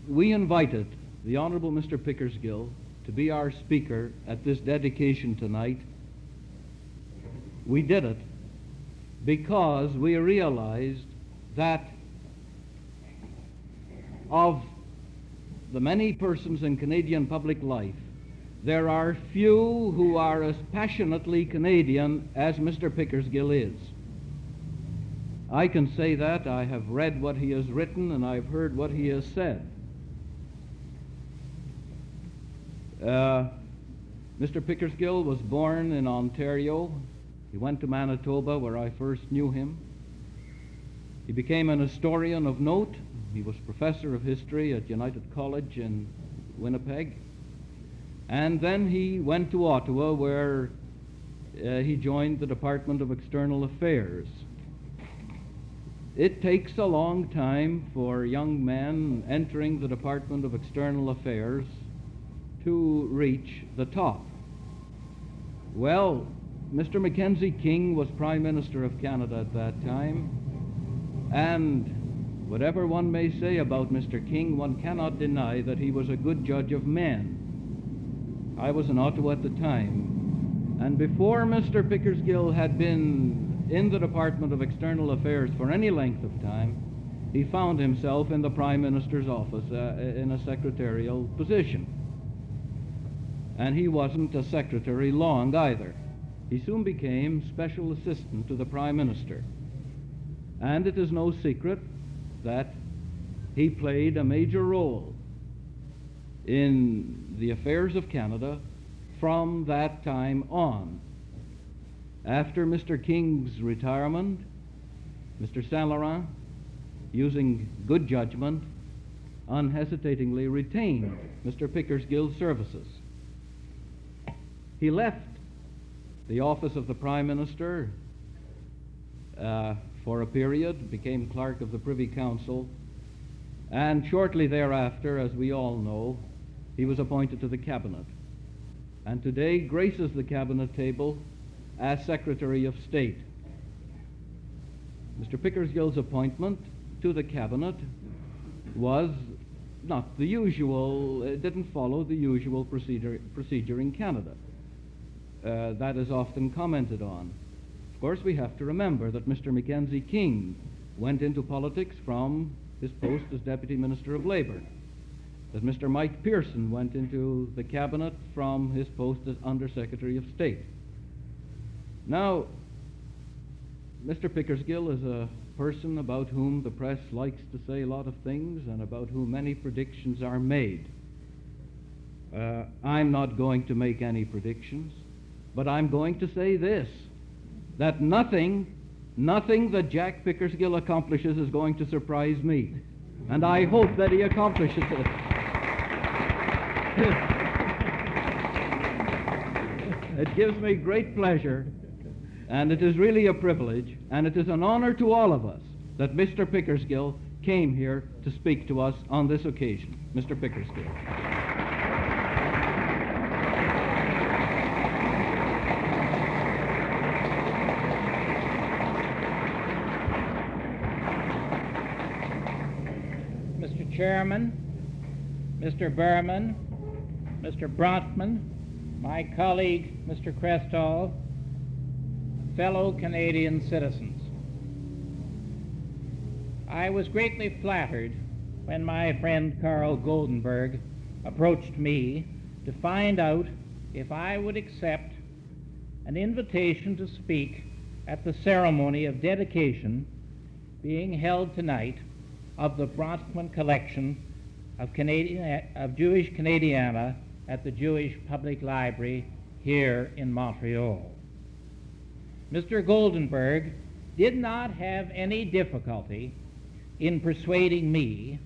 we invited the Honorable Mr. Pickersgill to be our speaker at this dedication tonight, we did it because we realized that of the many persons in Canadian public life, there are few who are as passionately Canadian as Mr. Pickersgill is. I can say that. I have read what he has written and I've heard what he has said. Uh, Mr. Pickersgill was born in Ontario. He went to Manitoba, where I first knew him. He became an historian of note. He was professor of history at United College in Winnipeg. And then he went to Ottawa, where uh, he joined the Department of External Affairs. It takes a long time for young men entering the Department of External Affairs to reach the top. Well, Mr. Mackenzie King was Prime Minister of Canada at that time, and whatever one may say about Mr. King, one cannot deny that he was a good judge of men. I was in Ottawa at the time, and before Mr. Pickersgill had been in the Department of External Affairs for any length of time, he found himself in the Prime Minister's office uh, in a secretarial position. And he wasn't a secretary long either. He soon became special assistant to the Prime Minister. And it is no secret that he played a major role in the affairs of Canada from that time on. After Mr. King's retirement, Mr. Saint Laurent, using good judgment, unhesitatingly retained Mr. Pickersgill's services. He left the office of the Prime Minister uh, for a period, became clerk of the Privy Council, and shortly thereafter, as we all know, he was appointed to the Cabinet. And today graces the Cabinet table as Secretary of State. Mr. Pickersgill's appointment to the Cabinet was not the usual, it didn't follow the usual procedure, procedure in Canada uh, that is often commented on. Of course, we have to remember that Mr. Mackenzie King went into politics from his post as Deputy Minister of Labor, that Mr. Mike Pearson went into the Cabinet from his post as Under Secretary of State. Now, Mr. Pickersgill is a person about whom the press likes to say a lot of things and about whom many predictions are made. Uh, I'm not going to make any predictions. But I'm going to say this that nothing, nothing that Jack Pickersgill accomplishes is going to surprise me. And I hope that he accomplishes it. <laughs> it gives me great pleasure And it is really a privilege, and it is an honor to all of us that Mr. Pickersgill came here to speak to us on this occasion. Mr. Pickersgill. Chairman, Mr. Berman, Mr. Bronfman, my colleague, Mr. Crestohl, fellow Canadian citizens. I was greatly flattered when my friend Carl Goldenberg approached me to find out if I would accept an invitation to speak at the ceremony of dedication being held tonight of the Bronfman collection of, Canadian, of Jewish Canadiana at the Jewish Public Library here in Montreal. Mr. Goldenberg did not have any difficulty in persuading me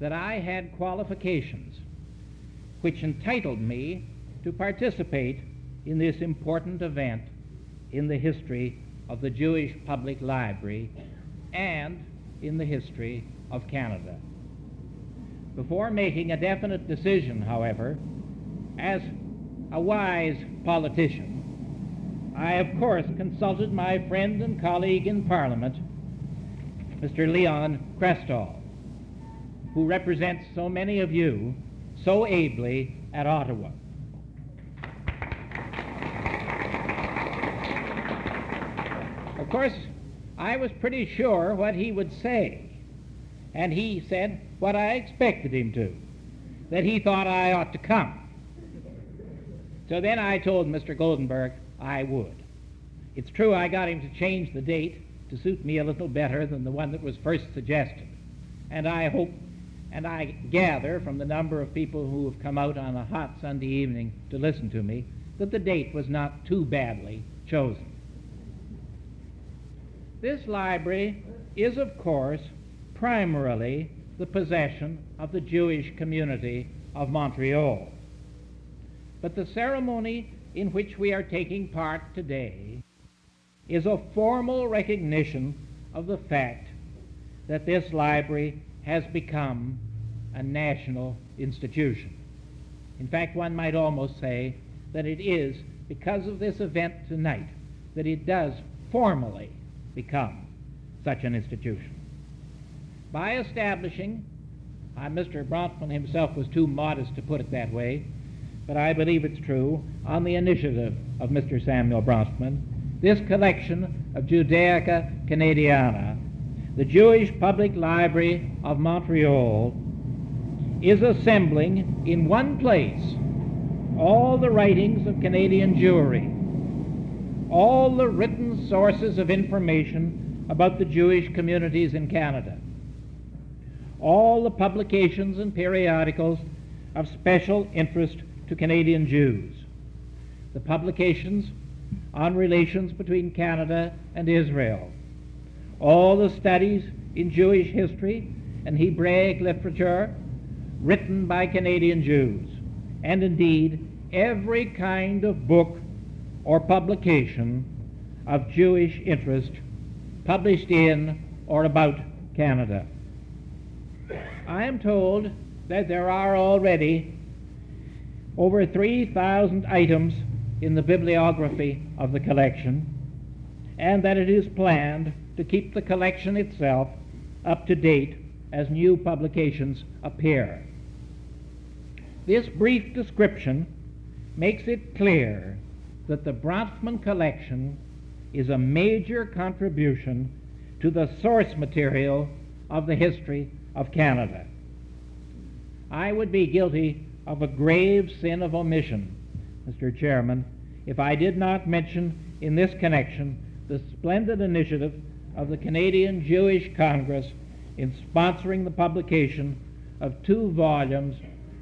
that I had qualifications which entitled me to participate in this important event in the history of the Jewish Public Library and in the history of Canada. Before making a definite decision, however, as a wise politician, I of course consulted my friend and colleague in Parliament, Mr. Leon Crestohl, who represents so many of you so ably at Ottawa. Of course, I was pretty sure what he would say, and he said what I expected him to, that he thought I ought to come. So then I told Mr. Goldenberg I would. It's true I got him to change the date to suit me a little better than the one that was first suggested. And I hope and I gather from the number of people who have come out on a hot Sunday evening to listen to me that the date was not too badly chosen. This library is, of course, primarily the possession of the Jewish community of Montreal. But the ceremony in which we are taking part today is a formal recognition of the fact that this library has become a national institution. In fact, one might almost say that it is because of this event tonight that it does formally become such an institution. By establishing, uh, Mr. Bronfman himself was too modest to put it that way, but I believe it's true, on the initiative of Mr. Samuel Bronfman, this collection of Judaica Canadiana, the Jewish Public Library of Montreal, is assembling in one place all the writings of Canadian Jewry, all the written sources of information about the Jewish communities in Canada, all the publications and periodicals of special interest to Canadian Jews, the publications on relations between Canada and Israel, all the studies in Jewish history and Hebraic literature written by Canadian Jews, and indeed every kind of book or publication of Jewish interest published in or about Canada. I am told that there are already over 3,000 items in the bibliography of the collection, and that it is planned to keep the collection itself up to date as new publications appear. This brief description makes it clear that the Bronfman collection is a major contribution to the source material of the history of Canada. I would be guilty of a grave sin of omission, Mr. Chairman, if I did not mention in this connection the splendid initiative of the Canadian Jewish Congress in sponsoring the publication of two volumes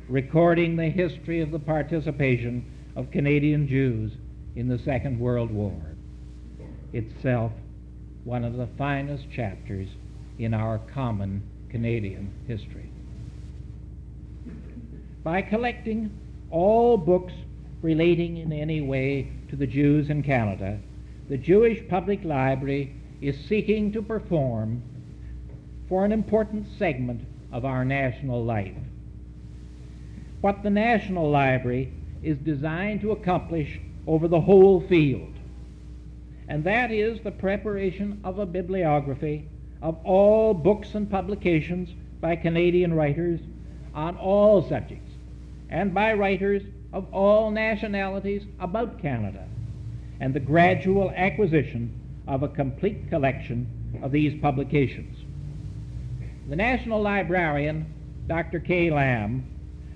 recording the history of the participation of Canadian Jews in the Second World War. Itself one of the finest chapters in our common Canadian history. By collecting all books relating in any way to the Jews in Canada, the Jewish Public Library is seeking to perform for an important segment of our national life. What the National Library is designed to accomplish over the whole field, and that is the preparation of a bibliography of all books and publications by Canadian writers on all subjects, and by writers of all nationalities about Canada, and the gradual acquisition of a complete collection of these publications. The National Librarian, Dr. K. Lamb,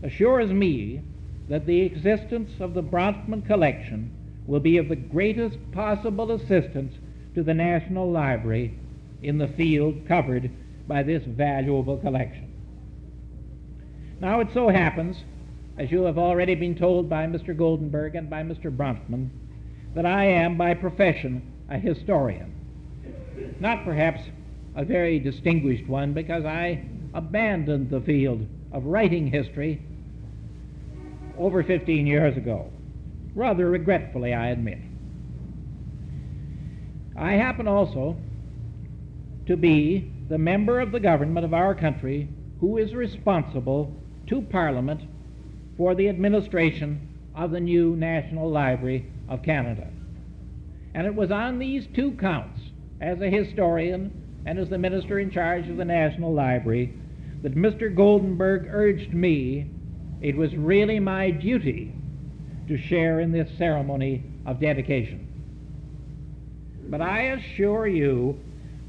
assures me that the existence of the Bronfman collection will be of the greatest possible assistance to the National Library in the field covered by this valuable collection. Now it so happens, as you have already been told by Mr. Goldenberg and by Mr. Bronfman, that I am by profession a historian. Not perhaps a very distinguished one, because I abandoned the field of writing history over 15 years ago. Rather regretfully, I admit. I happen also to be the member of the government of our country who is responsible to Parliament for the administration of the new National Library of Canada. And it was on these two counts, as a historian and as the minister in charge of the National Library, that Mr. Goldenberg urged me it was really my duty to share in this ceremony of dedication. But I assure you,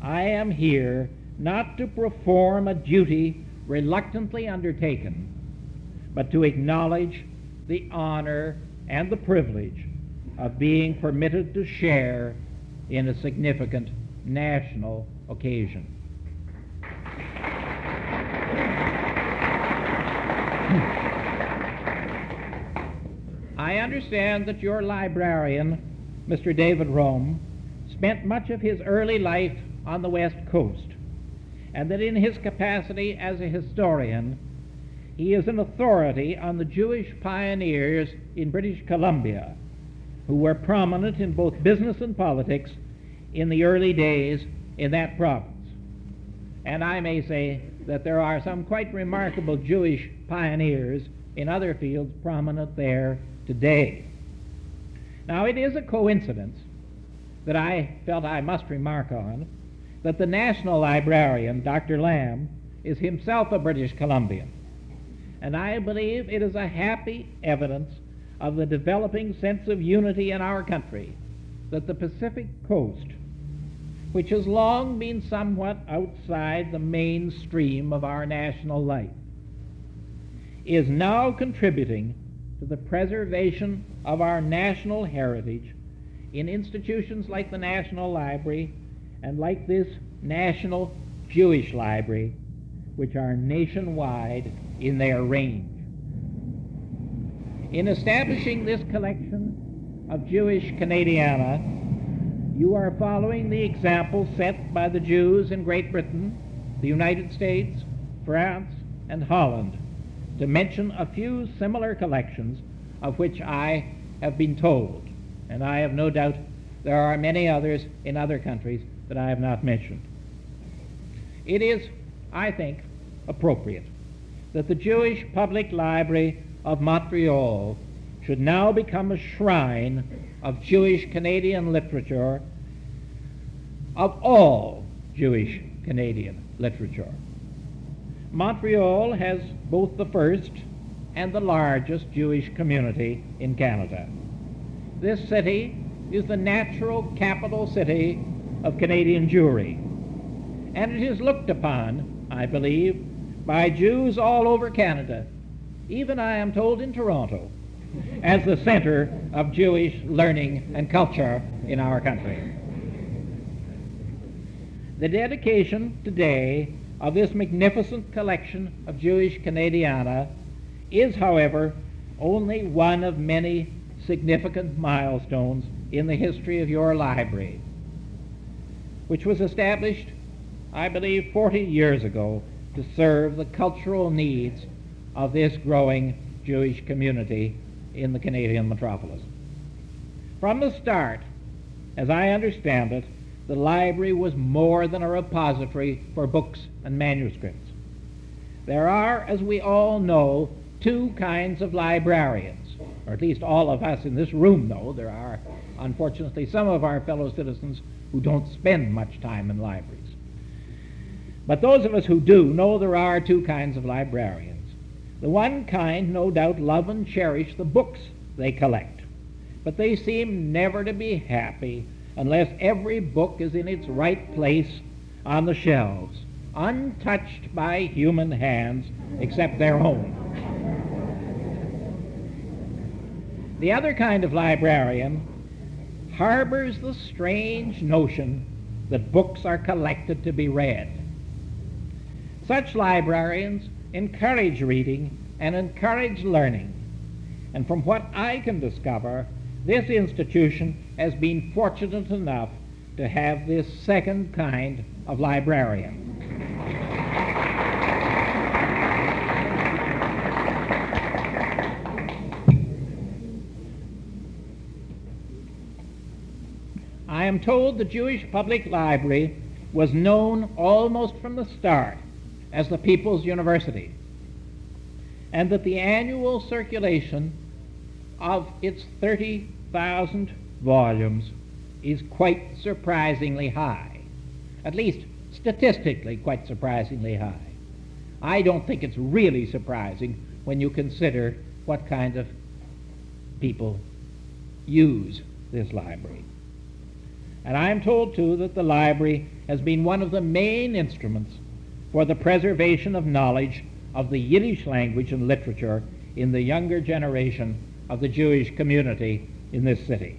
I am here not to perform a duty reluctantly undertaken, but to acknowledge the honor and the privilege of being permitted to share in a significant national occasion. Hmm. I understand that your librarian, Mr. David Rome, spent much of his early life on the West Coast, and that in his capacity as a historian, he is an authority on the Jewish pioneers in British Columbia who were prominent in both business and politics in the early days in that province. And I may say that there are some quite remarkable Jewish pioneers in other fields prominent there today. Now, it is a coincidence that I felt I must remark on that the National Librarian, Dr. Lamb, is himself a British Columbian. And I believe it is a happy evidence of the developing sense of unity in our country that the Pacific Coast, which has long been somewhat outside the mainstream of our national life, is now contributing to the preservation of our national heritage in institutions like the National Library and like this National Jewish Library, which are nationwide in their range. In establishing this collection of Jewish Canadiana, you are following the example set by the Jews in Great Britain, the United States, France, and Holland to mention a few similar collections of which I have been told. And I have no doubt there are many others in other countries that I have not mentioned. It is, I think, appropriate that the Jewish Public Library of Montreal should now become a shrine of Jewish Canadian literature, of all Jewish Canadian literature. Montreal has both the first and the largest Jewish community in Canada. This city is the natural capital city of Canadian Jewry, and it is looked upon, I believe, by Jews all over Canada, even I am told in Toronto, as the center of Jewish learning and culture in our country. The dedication today of this magnificent collection of Jewish Canadiana is, however, only one of many significant milestones in the history of your library, which was established, I believe, 40 years ago to serve the cultural needs of this growing Jewish community in the Canadian metropolis. From the start, as I understand it, the library was more than a repository for books and manuscripts. There are, as we all know, two kinds of librarians, or at least all of us in this room know. There are, unfortunately, some of our fellow citizens who don't spend much time in libraries. But those of us who do know there are two kinds of librarians. The one kind, no doubt, love and cherish the books they collect, but they seem never to be happy unless every book is in its right place on the shelves, untouched by human hands except their own. The other kind of librarian harbors the strange notion that books are collected to be read. Such librarians encourage reading and encourage learning. And from what I can discover, this institution has been fortunate enough to have this second kind of librarian. Am told the Jewish Public Library was known almost from the start as the People's University, and that the annual circulation of its 30,000 volumes is quite surprisingly high, at least statistically quite surprisingly high. I don't think it's really surprising when you consider what kind of people use this library. And I'm told, too, that the library has been one of the main instruments for the preservation of knowledge of the Yiddish language and literature in the younger generation of the Jewish community in this city.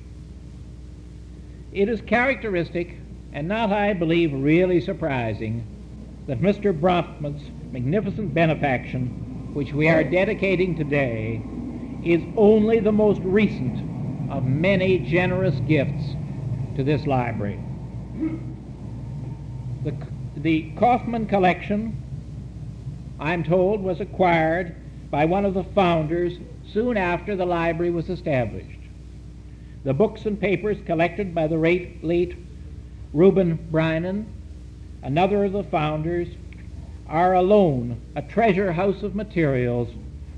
It is characteristic, and not, I believe, really surprising, that Mr. Bronfman's magnificent benefaction, which we are dedicating today, is only the most recent of many generous gifts to this library. The, the Kaufman collection, I'm told, was acquired by one of the founders soon after the library was established. The books and papers collected by the late, late Reuben Brainin, another of the founders, are alone a treasure house of materials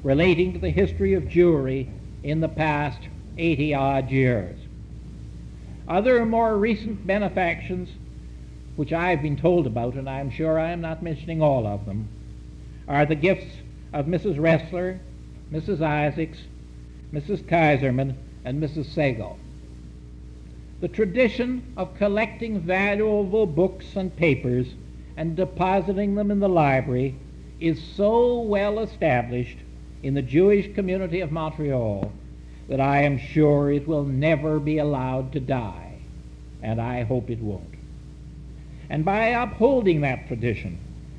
relating to the history of Jewry in the past 80 odd years. Other more recent benefactions, which I've been told about, and I'm sure I am not mentioning all of them, are the gifts of Mrs. Ressler Mrs. Isaacs, Mrs. Caiserman, and Mrs. Segal. The tradition of collecting valuable books and papers and depositing them in the library is so well established in the Jewish community of Montreal that I am sure it will never be allowed to die, and I hope it won't. And by upholding that tradition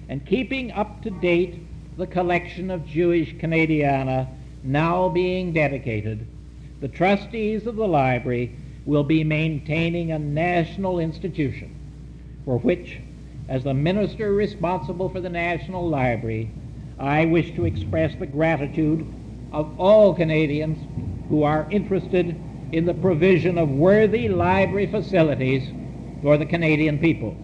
and keeping up to date the collection of Jewish Canadiana now being dedicated, the trustees of the library will be maintaining a national institution for which, as the minister responsible for the National Library, I wish to express the gratitude of all Canadians who are interested in the provision of worthy library facilities for the Canadian people.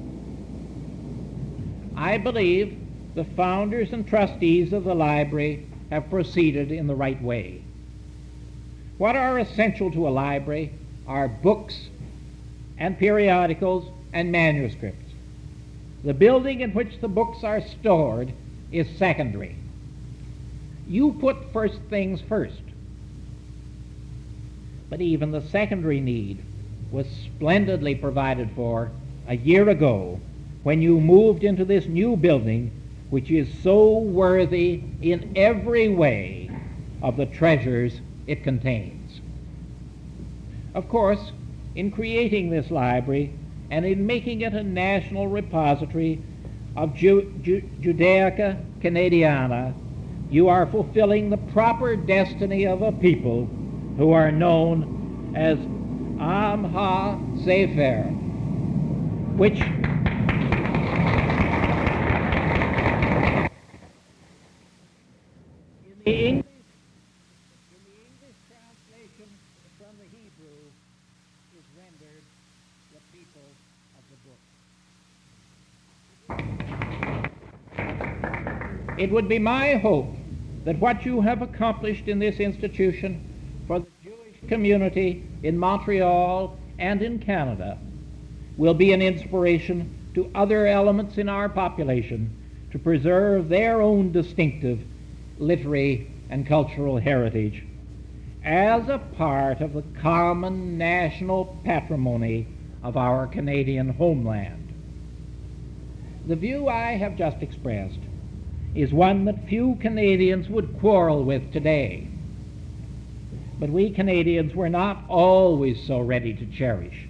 I believe the founders and trustees of the library have proceeded in the right way. What are essential to a library are books and periodicals and manuscripts. The building in which the books are stored is secondary. You put first things first. But even the secondary need was splendidly provided for a year ago when you moved into this new building which is so worthy in every way of the treasures it contains. Of course, in creating this library and in making it a national repository of Ju- Ju- Judaica Canadiana, you are fulfilling the proper destiny of a people who are known as Am ha-Sefer, which in the English, in the English translation from the Hebrew is rendered the people of the book. It would be my hope that what you have accomplished in this institution for the Jewish community in Montreal and in Canada will be an inspiration to other elements in our population to preserve their own distinctive literary and cultural heritage as a part of the common national patrimony of our Canadian homeland. The view I have just expressed is one that few Canadians would quarrel with today. But we Canadians were not always so ready to cherish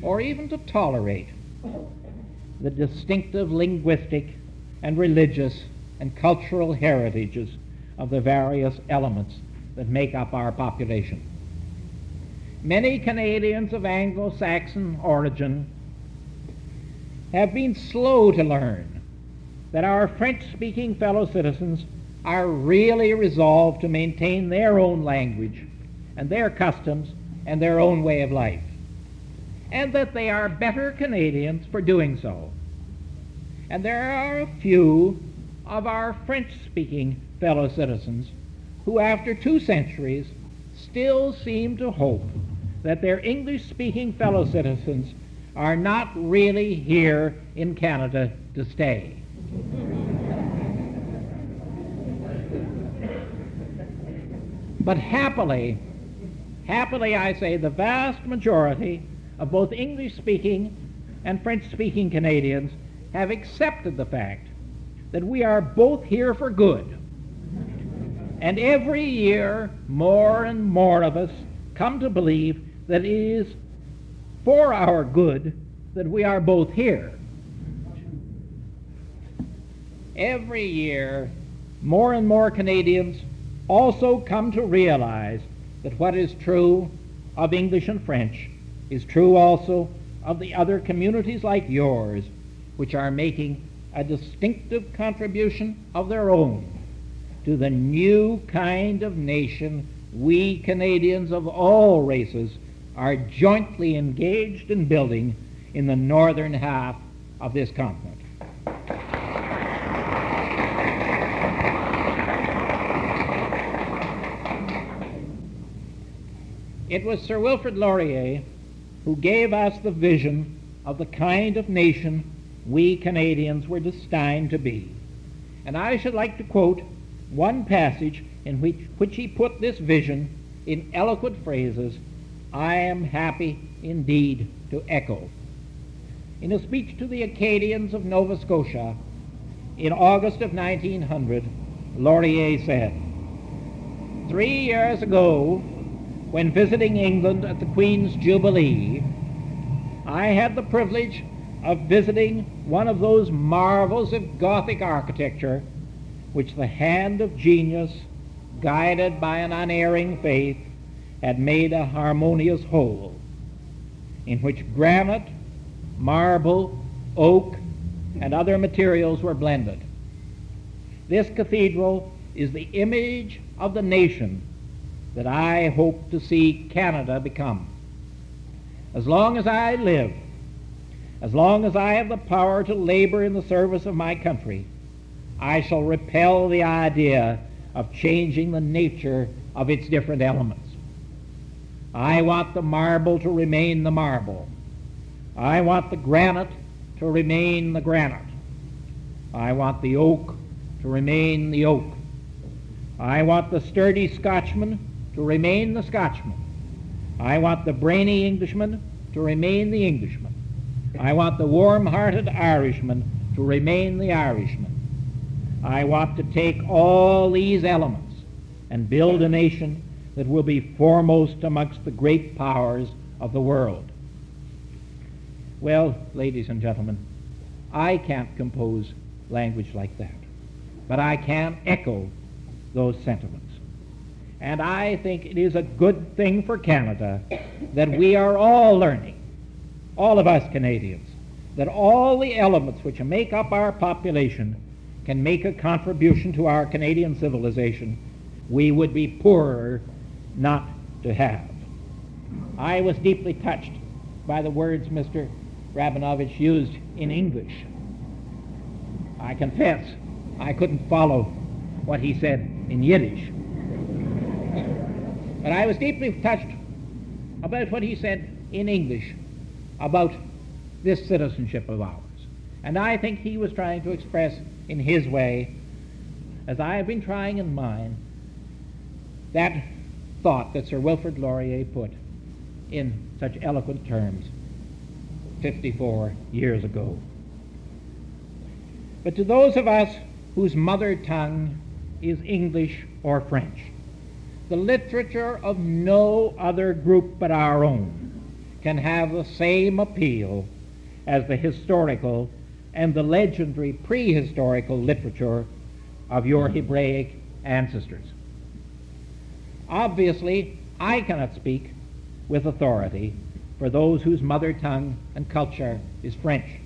or even to tolerate the distinctive linguistic and religious and cultural heritages of the various elements that make up our population. Many Canadians of Anglo-Saxon origin have been slow to learn that our French-speaking fellow citizens are really resolved to maintain their own language and their customs and their own way of life, and that they are better Canadians for doing so. And there are a few of our French-speaking fellow citizens who, after two centuries, still seem to hope that their English-speaking fellow citizens are not really here in Canada to stay. But happily, happily I say, the vast majority of both English-speaking and French-speaking Canadians have accepted the fact that we are both here for good. And every year, more and more of us come to believe that it is for our good that we are both here. Every year, more and more Canadians also come to realize that what is true of English and French is true also of the other communities like yours, which are making a distinctive contribution of their own to the new kind of nation we Canadians of all races are jointly engaged in building in the northern half of this continent. It was Sir Wilfrid Laurier who gave us the vision of the kind of nation we Canadians were destined to be. And I should like to quote one passage in which, which he put this vision in eloquent phrases I am happy indeed to echo. In a speech to the Acadians of Nova Scotia in August of 1900, Laurier said, Three years ago, when visiting England at the Queen's Jubilee, I had the privilege of visiting one of those marvels of Gothic architecture which the hand of genius, guided by an unerring faith, had made a harmonious whole, in which granite, marble, oak, and other materials were blended. This cathedral is the image of the nation that I hope to see Canada become. As long as I live, as long as I have the power to labor in the service of my country, I shall repel the idea of changing the nature of its different elements. I want the marble to remain the marble. I want the granite to remain the granite. I want the oak to remain the oak. I want the sturdy Scotchman to remain the Scotchman. I want the brainy Englishman to remain the Englishman. I want the warm-hearted Irishman to remain the Irishman. I want to take all these elements and build a nation that will be foremost amongst the great powers of the world. Well, ladies and gentlemen, I can't compose language like that, but I can echo those sentiments. And I think it is a good thing for Canada that we are all learning, all of us Canadians, that all the elements which make up our population can make a contribution to our Canadian civilization, we would be poorer not to have. I was deeply touched by the words Mr. Rabinovich used in English. I confess I couldn't follow what he said in Yiddish. But I was deeply touched about what he said in English about this citizenship of ours. And I think he was trying to express in his way, as I have been trying in mine, that thought that Sir Wilfrid Laurier put in such eloquent terms 54 years ago. But to those of us whose mother tongue is English or French, the literature of no other group but our own can have the same appeal as the historical and the legendary prehistorical literature of your Hebraic ancestors. Obviously, I cannot speak with authority for those whose mother tongue and culture is French.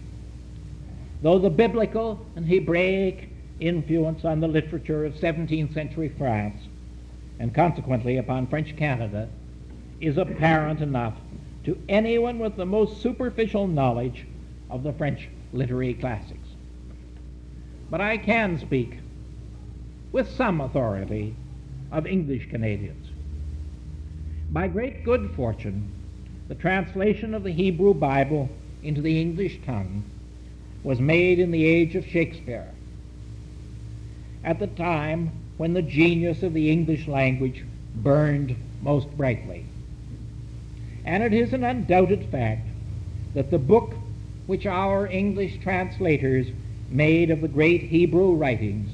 Though the biblical and Hebraic influence on the literature of 17th century France, and consequently upon French Canada, is apparent enough to anyone with the most superficial knowledge of the French literary classics. But I can speak with some authority of English Canadians. By great good fortune, the translation of the Hebrew Bible into the English tongue was made in the age of Shakespeare, at the time when the genius of the English language burned most brightly. And it is an undoubted fact that the book which our English translators made of the great Hebrew writings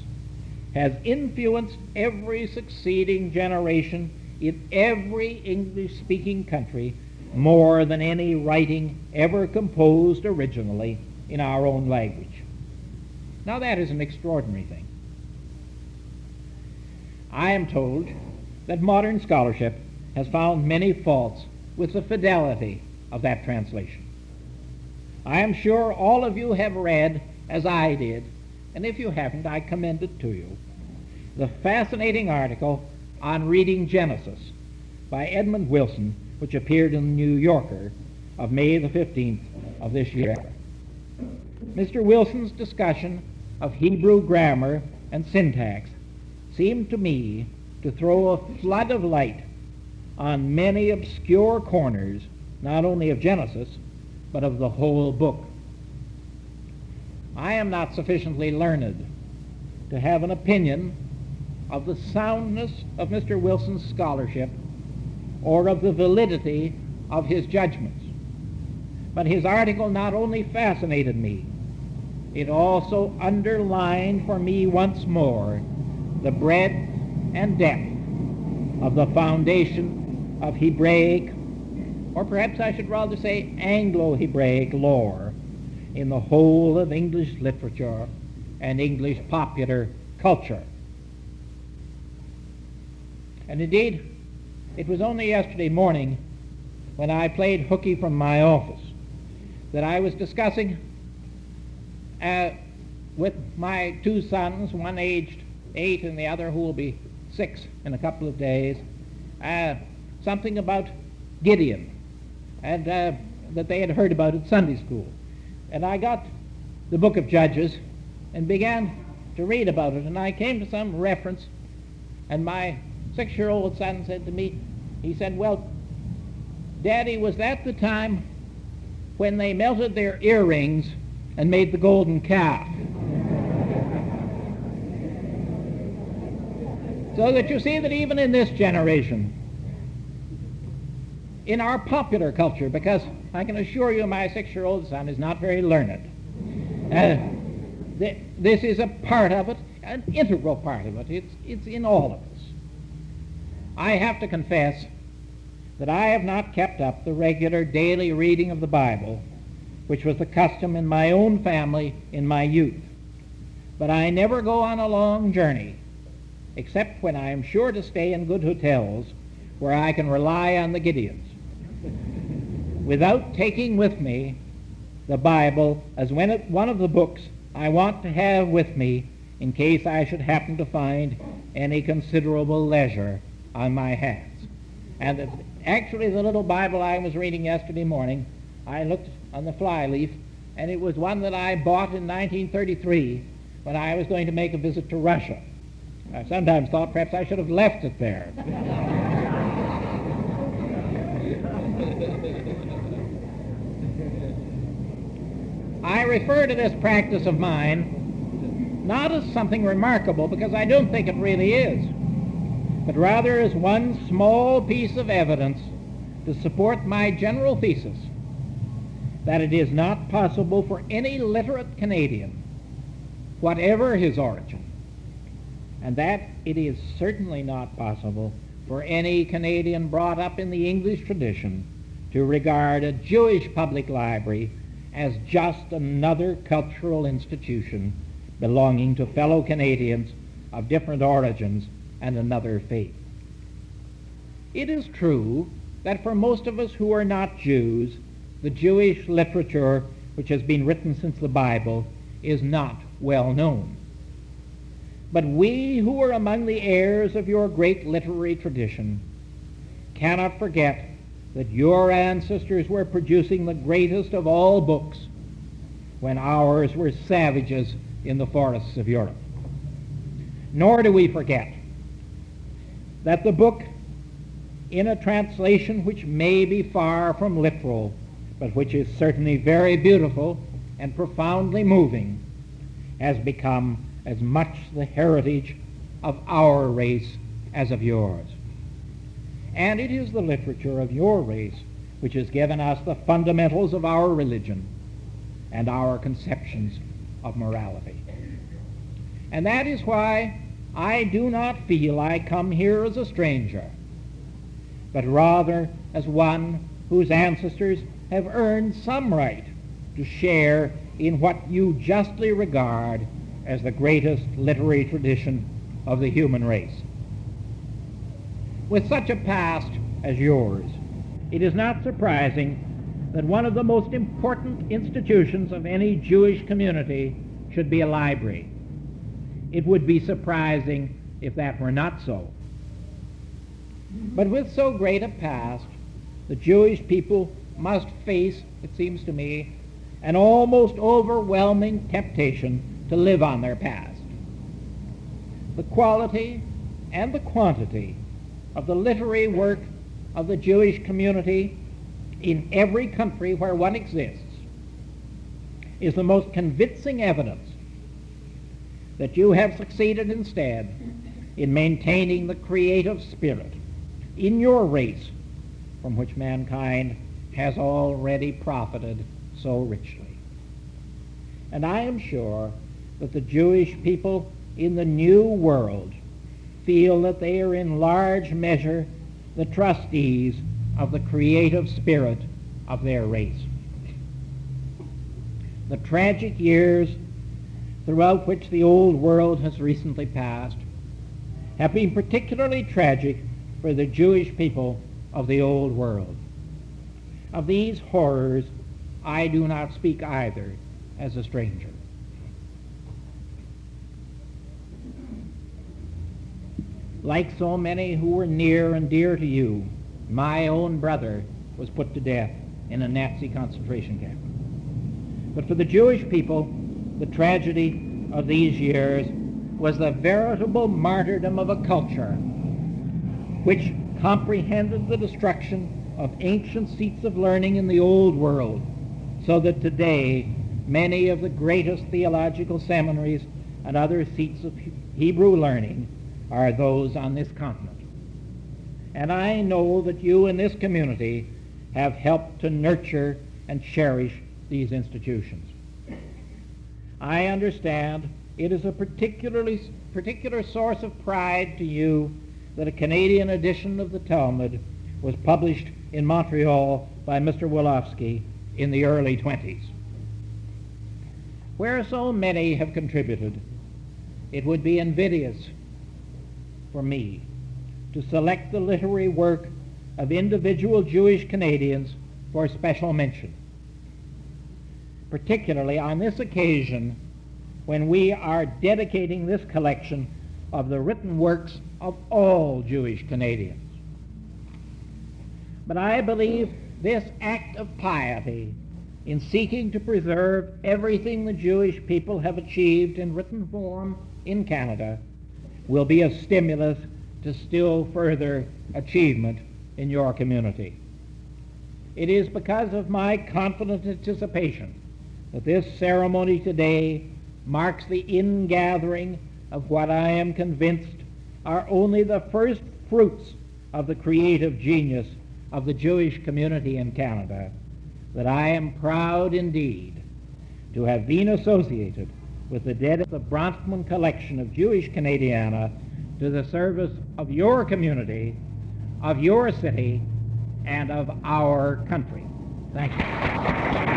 has influenced every succeeding generation in every English speaking country more than any writing ever composed originally in our own language. Now that is an extraordinary thing. I am told that modern scholarship has found many faults with the fidelity of that translation. I am sure all of you have read, as I did, and if you haven't, I commend it to you, the fascinating article on reading Genesis by Edmund Wilson, which appeared in the New Yorker of May the 15th of this year. Mr. Wilson's discussion of Hebrew grammar and syntax seemed to me to throw a flood of light on many obscure corners, not only of Genesis, but of the whole book. I am not sufficiently learned to have an opinion of the soundness of Mr. Wilson's scholarship or of the validity of his judgments. But his article not only fascinated me, it also underlined for me once more the breadth and depth of the foundation of Hebraic, or perhaps I should rather say Anglo-Hebraic lore in the whole of English literature and English popular culture. And indeed, it was only yesterday morning when I played hooky from my office that I was discussing uh, with my two sons, one aged eight and the other who will be six in a couple of days, uh, something about Gideon and uh, that they had heard about at Sunday school. And I got the book of Judges and began to read about it, and I came to some reference, and my six-year-old son said to me, he said, well, Daddy, was that the time when they melted their earrings and made the golden calf? So that you see that even in this generation, in our popular culture, because I can assure you my six-year-old son is not very learned, uh, th- this is a part of it, an integral part of it. It's, it's in all of us. I have to confess that I have not kept up the regular daily reading of the Bible, which was the custom in my own family in my youth. But I never go on a long journey except when I am sure to stay in good hotels where I can rely on the Gideons, without taking with me the Bible as when one of the books I want to have with me in case I should happen to find any considerable leisure on my hands. And actually, the little Bible I was reading yesterday morning, I looked on the flyleaf, and it was one that I bought in 1933 when I was going to make a visit to Russia. I sometimes thought perhaps I should have left it there. I refer to this practice of mine not as something remarkable because I don't think it really is, but rather as one small piece of evidence to support my general thesis that it is not possible for any literate Canadian, whatever his origin, and that it is certainly not possible for any Canadian brought up in the English tradition to regard a Jewish public library as just another cultural institution belonging to fellow Canadians of different origins and another faith. It is true that for most of us who are not Jews, the Jewish literature which has been written since the Bible is not well known. But we who are among the heirs of your great literary tradition cannot forget that your ancestors were producing the greatest of all books when ours were savages in the forests of Europe. Nor do we forget that the book, in a translation which may be far from literal, but which is certainly very beautiful and profoundly moving, has become as much the heritage of our race as of yours. And it is the literature of your race which has given us the fundamentals of our religion and our conceptions of morality. And that is why I do not feel I come here as a stranger, but rather as one whose ancestors have earned some right to share in what you justly regard as the greatest literary tradition of the human race. With such a past as yours, it is not surprising that one of the most important institutions of any Jewish community should be a library. It would be surprising if that were not so. But with so great a past, the Jewish people must face, it seems to me, an almost overwhelming temptation to live on their past. The quality and the quantity of the literary work of the Jewish community in every country where one exists is the most convincing evidence that you have succeeded instead in maintaining the creative spirit in your race from which mankind has already profited so richly. And I am sure that the Jewish people in the New World feel that they are in large measure the trustees of the creative spirit of their race. The tragic years throughout which the old world has recently passed have been particularly tragic for the Jewish people of the old world. Of these horrors, I do not speak either as a stranger. Like so many who were near and dear to you, my own brother was put to death in a Nazi concentration camp. But for the Jewish people, the tragedy of these years was the veritable martyrdom of a culture which comprehended the destruction of ancient seats of learning in the old world, so that today many of the greatest theological seminaries and other seats of Hebrew learning are those on this continent. And I know that you in this community have helped to nurture and cherish these institutions. I understand it is a particularly particular source of pride to you that a Canadian edition of the Talmud was published in Montreal by Mr. Wolofsky in the early 20s. Where so many have contributed, it would be invidious for me to select the literary work of individual Jewish Canadians for special mention, particularly on this occasion when we are dedicating this collection of the written works of all Jewish Canadians. But I believe this act of piety in seeking to preserve everything the Jewish people have achieved in written form in Canada will be a stimulus to still further achievement in your community. It is because of my confident anticipation that this ceremony today marks the ingathering of what I am convinced are only the first fruits of the creative genius of the Jewish community in Canada, that I am proud indeed to have been associated with the dead of the Bronfman collection of Jewish Canadiana to the service of your community, of your city, and of our country. Thank you.